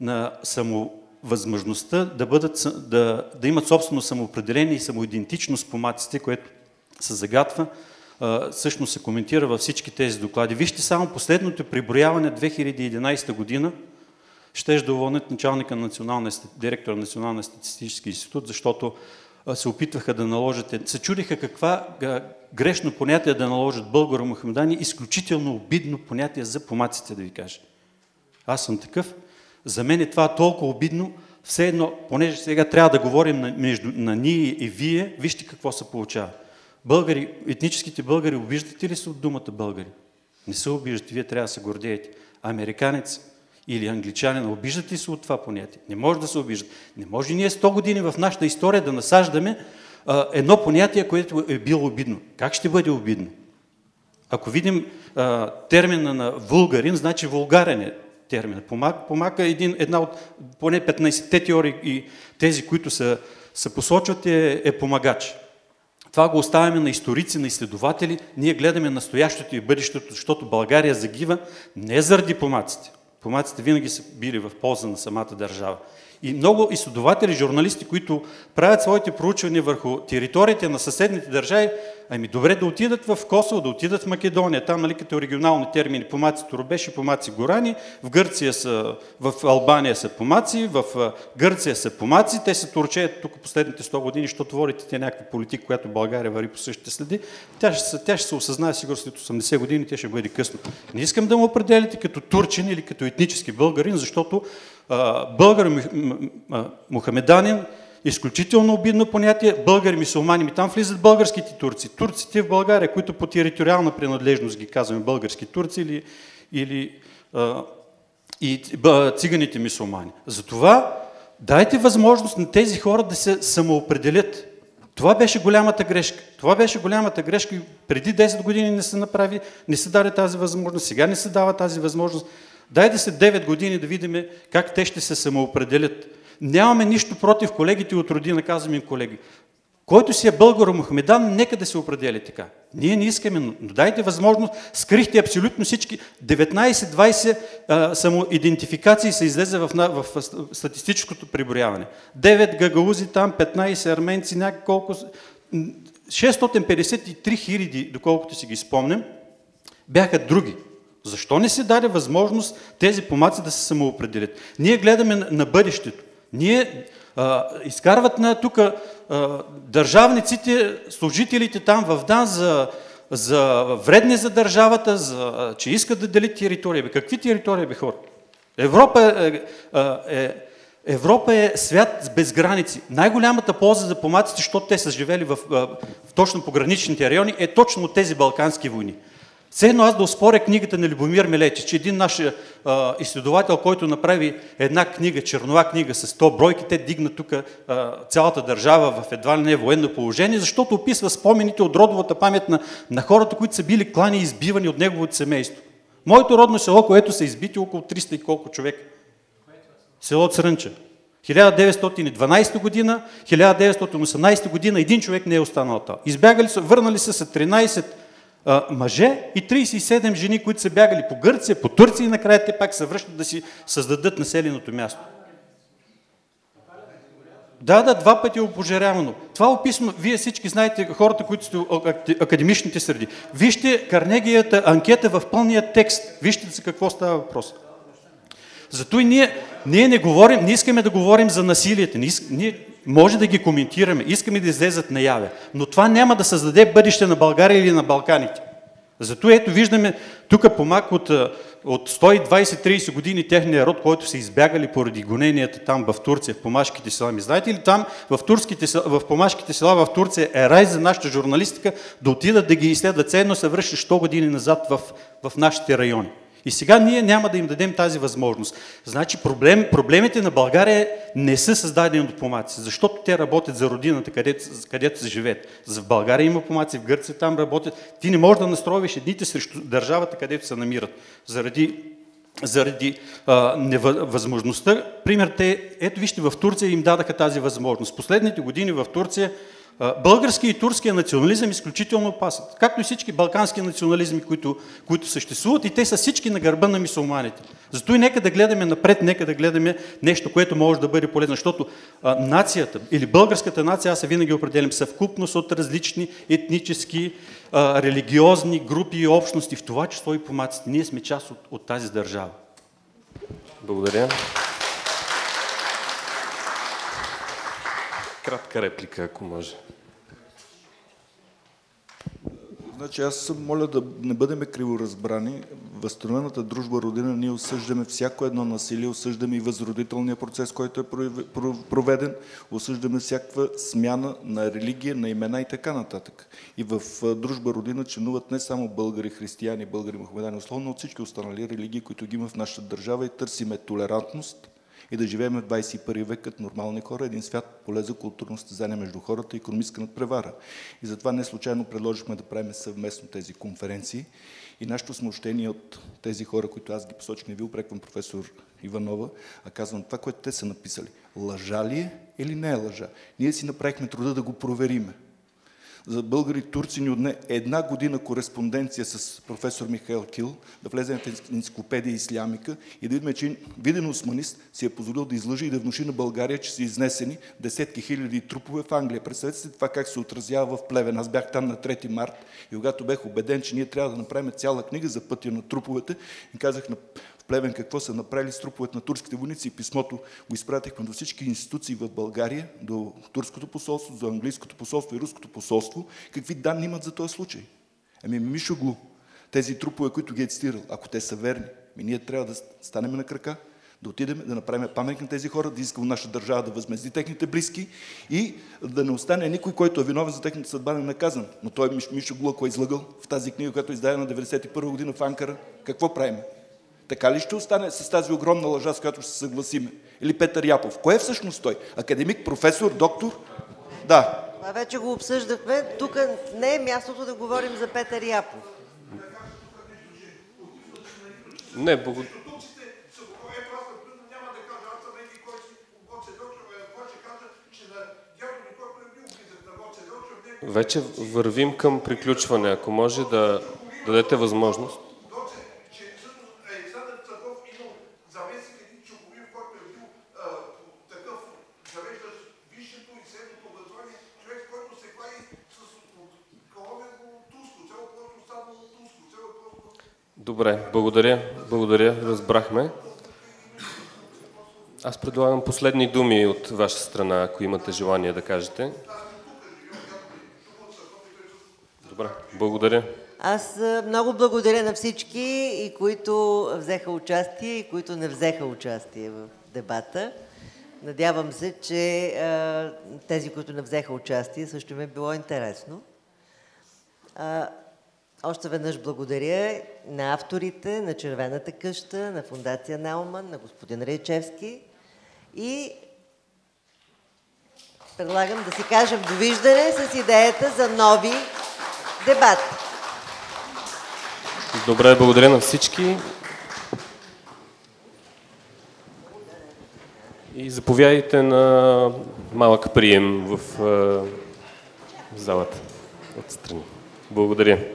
на самовъзможността да, бъдат, да, да имат собствено самоопределение и самоидентичност по маците, което се загатва, всъщност се коментира във всички тези доклади. Вижте само последното приброяване 2011 година, ще да уволнят началника на националния, директор на Националния статистически институт, защото се опитваха да наложат, се чудиха каква грешно понятие да наложат българо мухамедани, изключително обидно понятие за помаците, да ви кажа. Аз съм такъв. За мен е това толкова обидно, все едно, понеже сега трябва да говорим на, между, на ние и вие, вижте какво се получава. Българи, етническите българи, обиждате ли се от думата българи? Не се обиждате, вие трябва да се гордеете. Американец, или англичанин, обиждат ли се от това понятие? Не може да се обиждат. Не може ние 100 години в нашата история да насаждаме а, едно понятие, което е било обидно. Как ще бъде обидно? Ако видим а, термина на вулгарин, значи вулгарен е термин. Помак, помака един, една от поне 15-те теории и тези, които са, са посочват е, е помагач. Това го оставяме на историци, на изследователи. Ние гледаме настоящето и бъдещето, защото България загива не заради помаците. Помаците винаги са били в полза на самата държава. И много изследователи, журналисти, които правят своите проучвания върху териториите на съседните държави, ами добре да отидат в Косово, да отидат в Македония, там нали като регионални термини, помаци Турбеши, помаци Горани, в Гърция са, в Албания са помаци, в Гърция са помаци, те се турчеят тук последните 100 години, защото водите те някаква политика, която България вари по същите следи, тя ще, тя ще се осъзнае сигурно след 80 години, тя ще бъде късно. Не искам да му определите като турчин или като етнически българин, защото българ мухамеданин, изключително обидно понятие, българи мисулмани, ми там влизат българските турци. Турците в България, които по териториална принадлежност ги казваме български турци или, или а, и циганите мисулмани. Затова дайте възможност на тези хора да се самоопределят. Това беше голямата грешка. Това беше голямата грешка и преди 10 години не се направи, не се даде тази възможност, сега не се дава тази възможност. Дайте се 9 години да видим как те ще се самоопределят. Нямаме нищо против колегите от родина, казвам им колеги. Който си е българо-мухамедан, нека да се определя така. Ние не искаме, но дайте възможност, скрихте абсолютно всички. 19-20 самоидентификации се излезе в, в, в статистическото приброяване. 9 гагалузи там, 15 арменци, няколко... 653 хиляди, доколкото си ги спомням, бяха други. Защо не се даде възможност тези помаци да се самоопределят? Ние гледаме на, бъдещето. Ние а, изкарват на тук държавниците, служителите там в ДАН за, за вредни за държавата, за, че искат да делят територия. Бе, какви територии бе хора? Европа е, е, е Европа е свят без граници. Най-голямата полза за помаците, защото те са живели в, в точно пограничните райони, е точно от тези балкански войни. Все едно аз да успоря книгата на Любомир Милечи, че един наш а, изследовател, който направи една книга, чернова книга с 100 бройки, те дигна тук цялата държава в едва ли не военно положение, защото описва спомените от родовата памет на, на хората, които са били клани и избивани от неговото семейство. Моето родно село, което са избити около 300 и колко човека. Село Црънча. 1912 година, 1918 година един човек не е останал там. Избягали са, върнали са се 13 мъже и 37 жени, които са бягали по Гърция, по Турция и накрая те пак се връщат да си създадат населеното място. Да, да, два пъти е опожарявано. Това описано, вие всички знаете, хората, които сте академичните среди. Вижте Карнегията анкета в пълния текст. Вижте за какво става въпрос. Зато и ние, ние не говорим, не искаме да говорим за насилието. Ние може да ги коментираме, искаме да излезат наяве, но това няма да създаде бъдеще на България или на Балканите. Зато ето виждаме тук помак от, от 120-30 години техния род, който са избягали поради гоненията там в Турция, в помашките села. Ми знаете ли там в, турските, в помашките села в Турция е рай за нашата журналистика да отидат да ги изследват. Ценно се връща 100 години назад в, в нашите райони. И сега ние няма да им дадем тази възможност. Значи проблем, проблемите на България не са създадени от помаци, защото те работят за родината, където, където се живеят. За в България има помаци, в Гърция там работят. Ти не можеш да настроиш едните срещу държавата, където се намират. Заради заради а, невъзможността. Пример, те, ето вижте, в Турция им дадаха тази възможност. Последните години в Турция Български и турския национализъм е изключително опасен. Както и всички балкански национализми, които, които съществуват и те са всички на гърба на мисулманите. Зато и нека да гледаме напред, нека да гледаме нещо, което може да бъде полезно. Защото а, нацията или българската нация, аз се винаги определям, съвкупност от различни етнически, а, религиозни групи и общности, в това число и помаците. Ние сме част от, от тази държава. Благодаря. Кратка реплика, ако може. Значи аз моля да не бъдем криворазбрани. Възстановената дружба Родина ние осъждаме всяко едно насилие, осъждаме и възродителния процес, който е проведен, осъждаме всякаква смяна на религия, на имена и така нататък. И в дружба Родина членуват не само българи, християни, българи, мухамедани, условно, но от всички останали религии, които ги има в нашата държава и търсиме толерантност, и да живеем в 21 век като нормални хора, един свят поле за културно състезание между хората и економическа надпревара. И затова не случайно предложихме да правим съвместно тези конференции. И нашето смущение от тези хора, които аз ги посочих, не ви упреквам професор Иванова, а казвам това, което те са написали. Лъжа ли е или не е лъжа? Ние си направихме труда да го провериме за българи турци ни отне една година кореспонденция с професор Михаил Кил, да влезе в енциклопедия Ислямика и да видим, че виден османист си е позволил да излъжи и да внуши на България, че са изнесени десетки хиляди трупове в Англия. Представете си това как се отразява в Плевен. Аз бях там на 3 март и когато бех убеден, че ние трябва да направим цяла книга за пътя на труповете, и казах на Плевен какво са направили с труповете на турските войници и писмото го изпратихме до всички институции в България, до турското посолство, до английското посолство и руското посолство, какви данни имат за този случай. Ами Мишоглу, тези трупове, които ги е цитирал, ако те са верни, ми ние трябва да станем на крака, да отидем, да направим памет на тези хора, да искаме наша държава да възмезди техните близки и да не остане никой, който е виновен за техната съдба, не наказан. Но той Мишо Глуко е излъгал в тази книга, която е издадена на 91 година в Анкара. Какво правим? Така ли ще остане с тази огромна лъжа, с която ще се съгласиме? Или Петър Япов? Кой е всъщност той? Академик, професор, доктор? Да. Това вече го обсъждахме. Тук не е мястото да говорим за Петър Япов. Не, благодаря. Вече вървим към приключване. Ако може да дадете възможност. Добре, благодаря. Благодаря, разбрахме. Аз предлагам последни думи от ваша страна, ако имате желание да кажете. Добре, благодаря. Аз много благодаря на всички, и които взеха участие, и които не взеха участие в дебата. Надявам се, че тези, които не взеха участие, също ми е било интересно. Още веднъж благодаря на авторите, на Червената къща, на Фундация Науман, на господин Рейчевски и предлагам да си кажем довиждане с идеята за нови дебати. Добре, благодаря на всички. И заповядайте на малък прием в залата отстрани. Благодаря.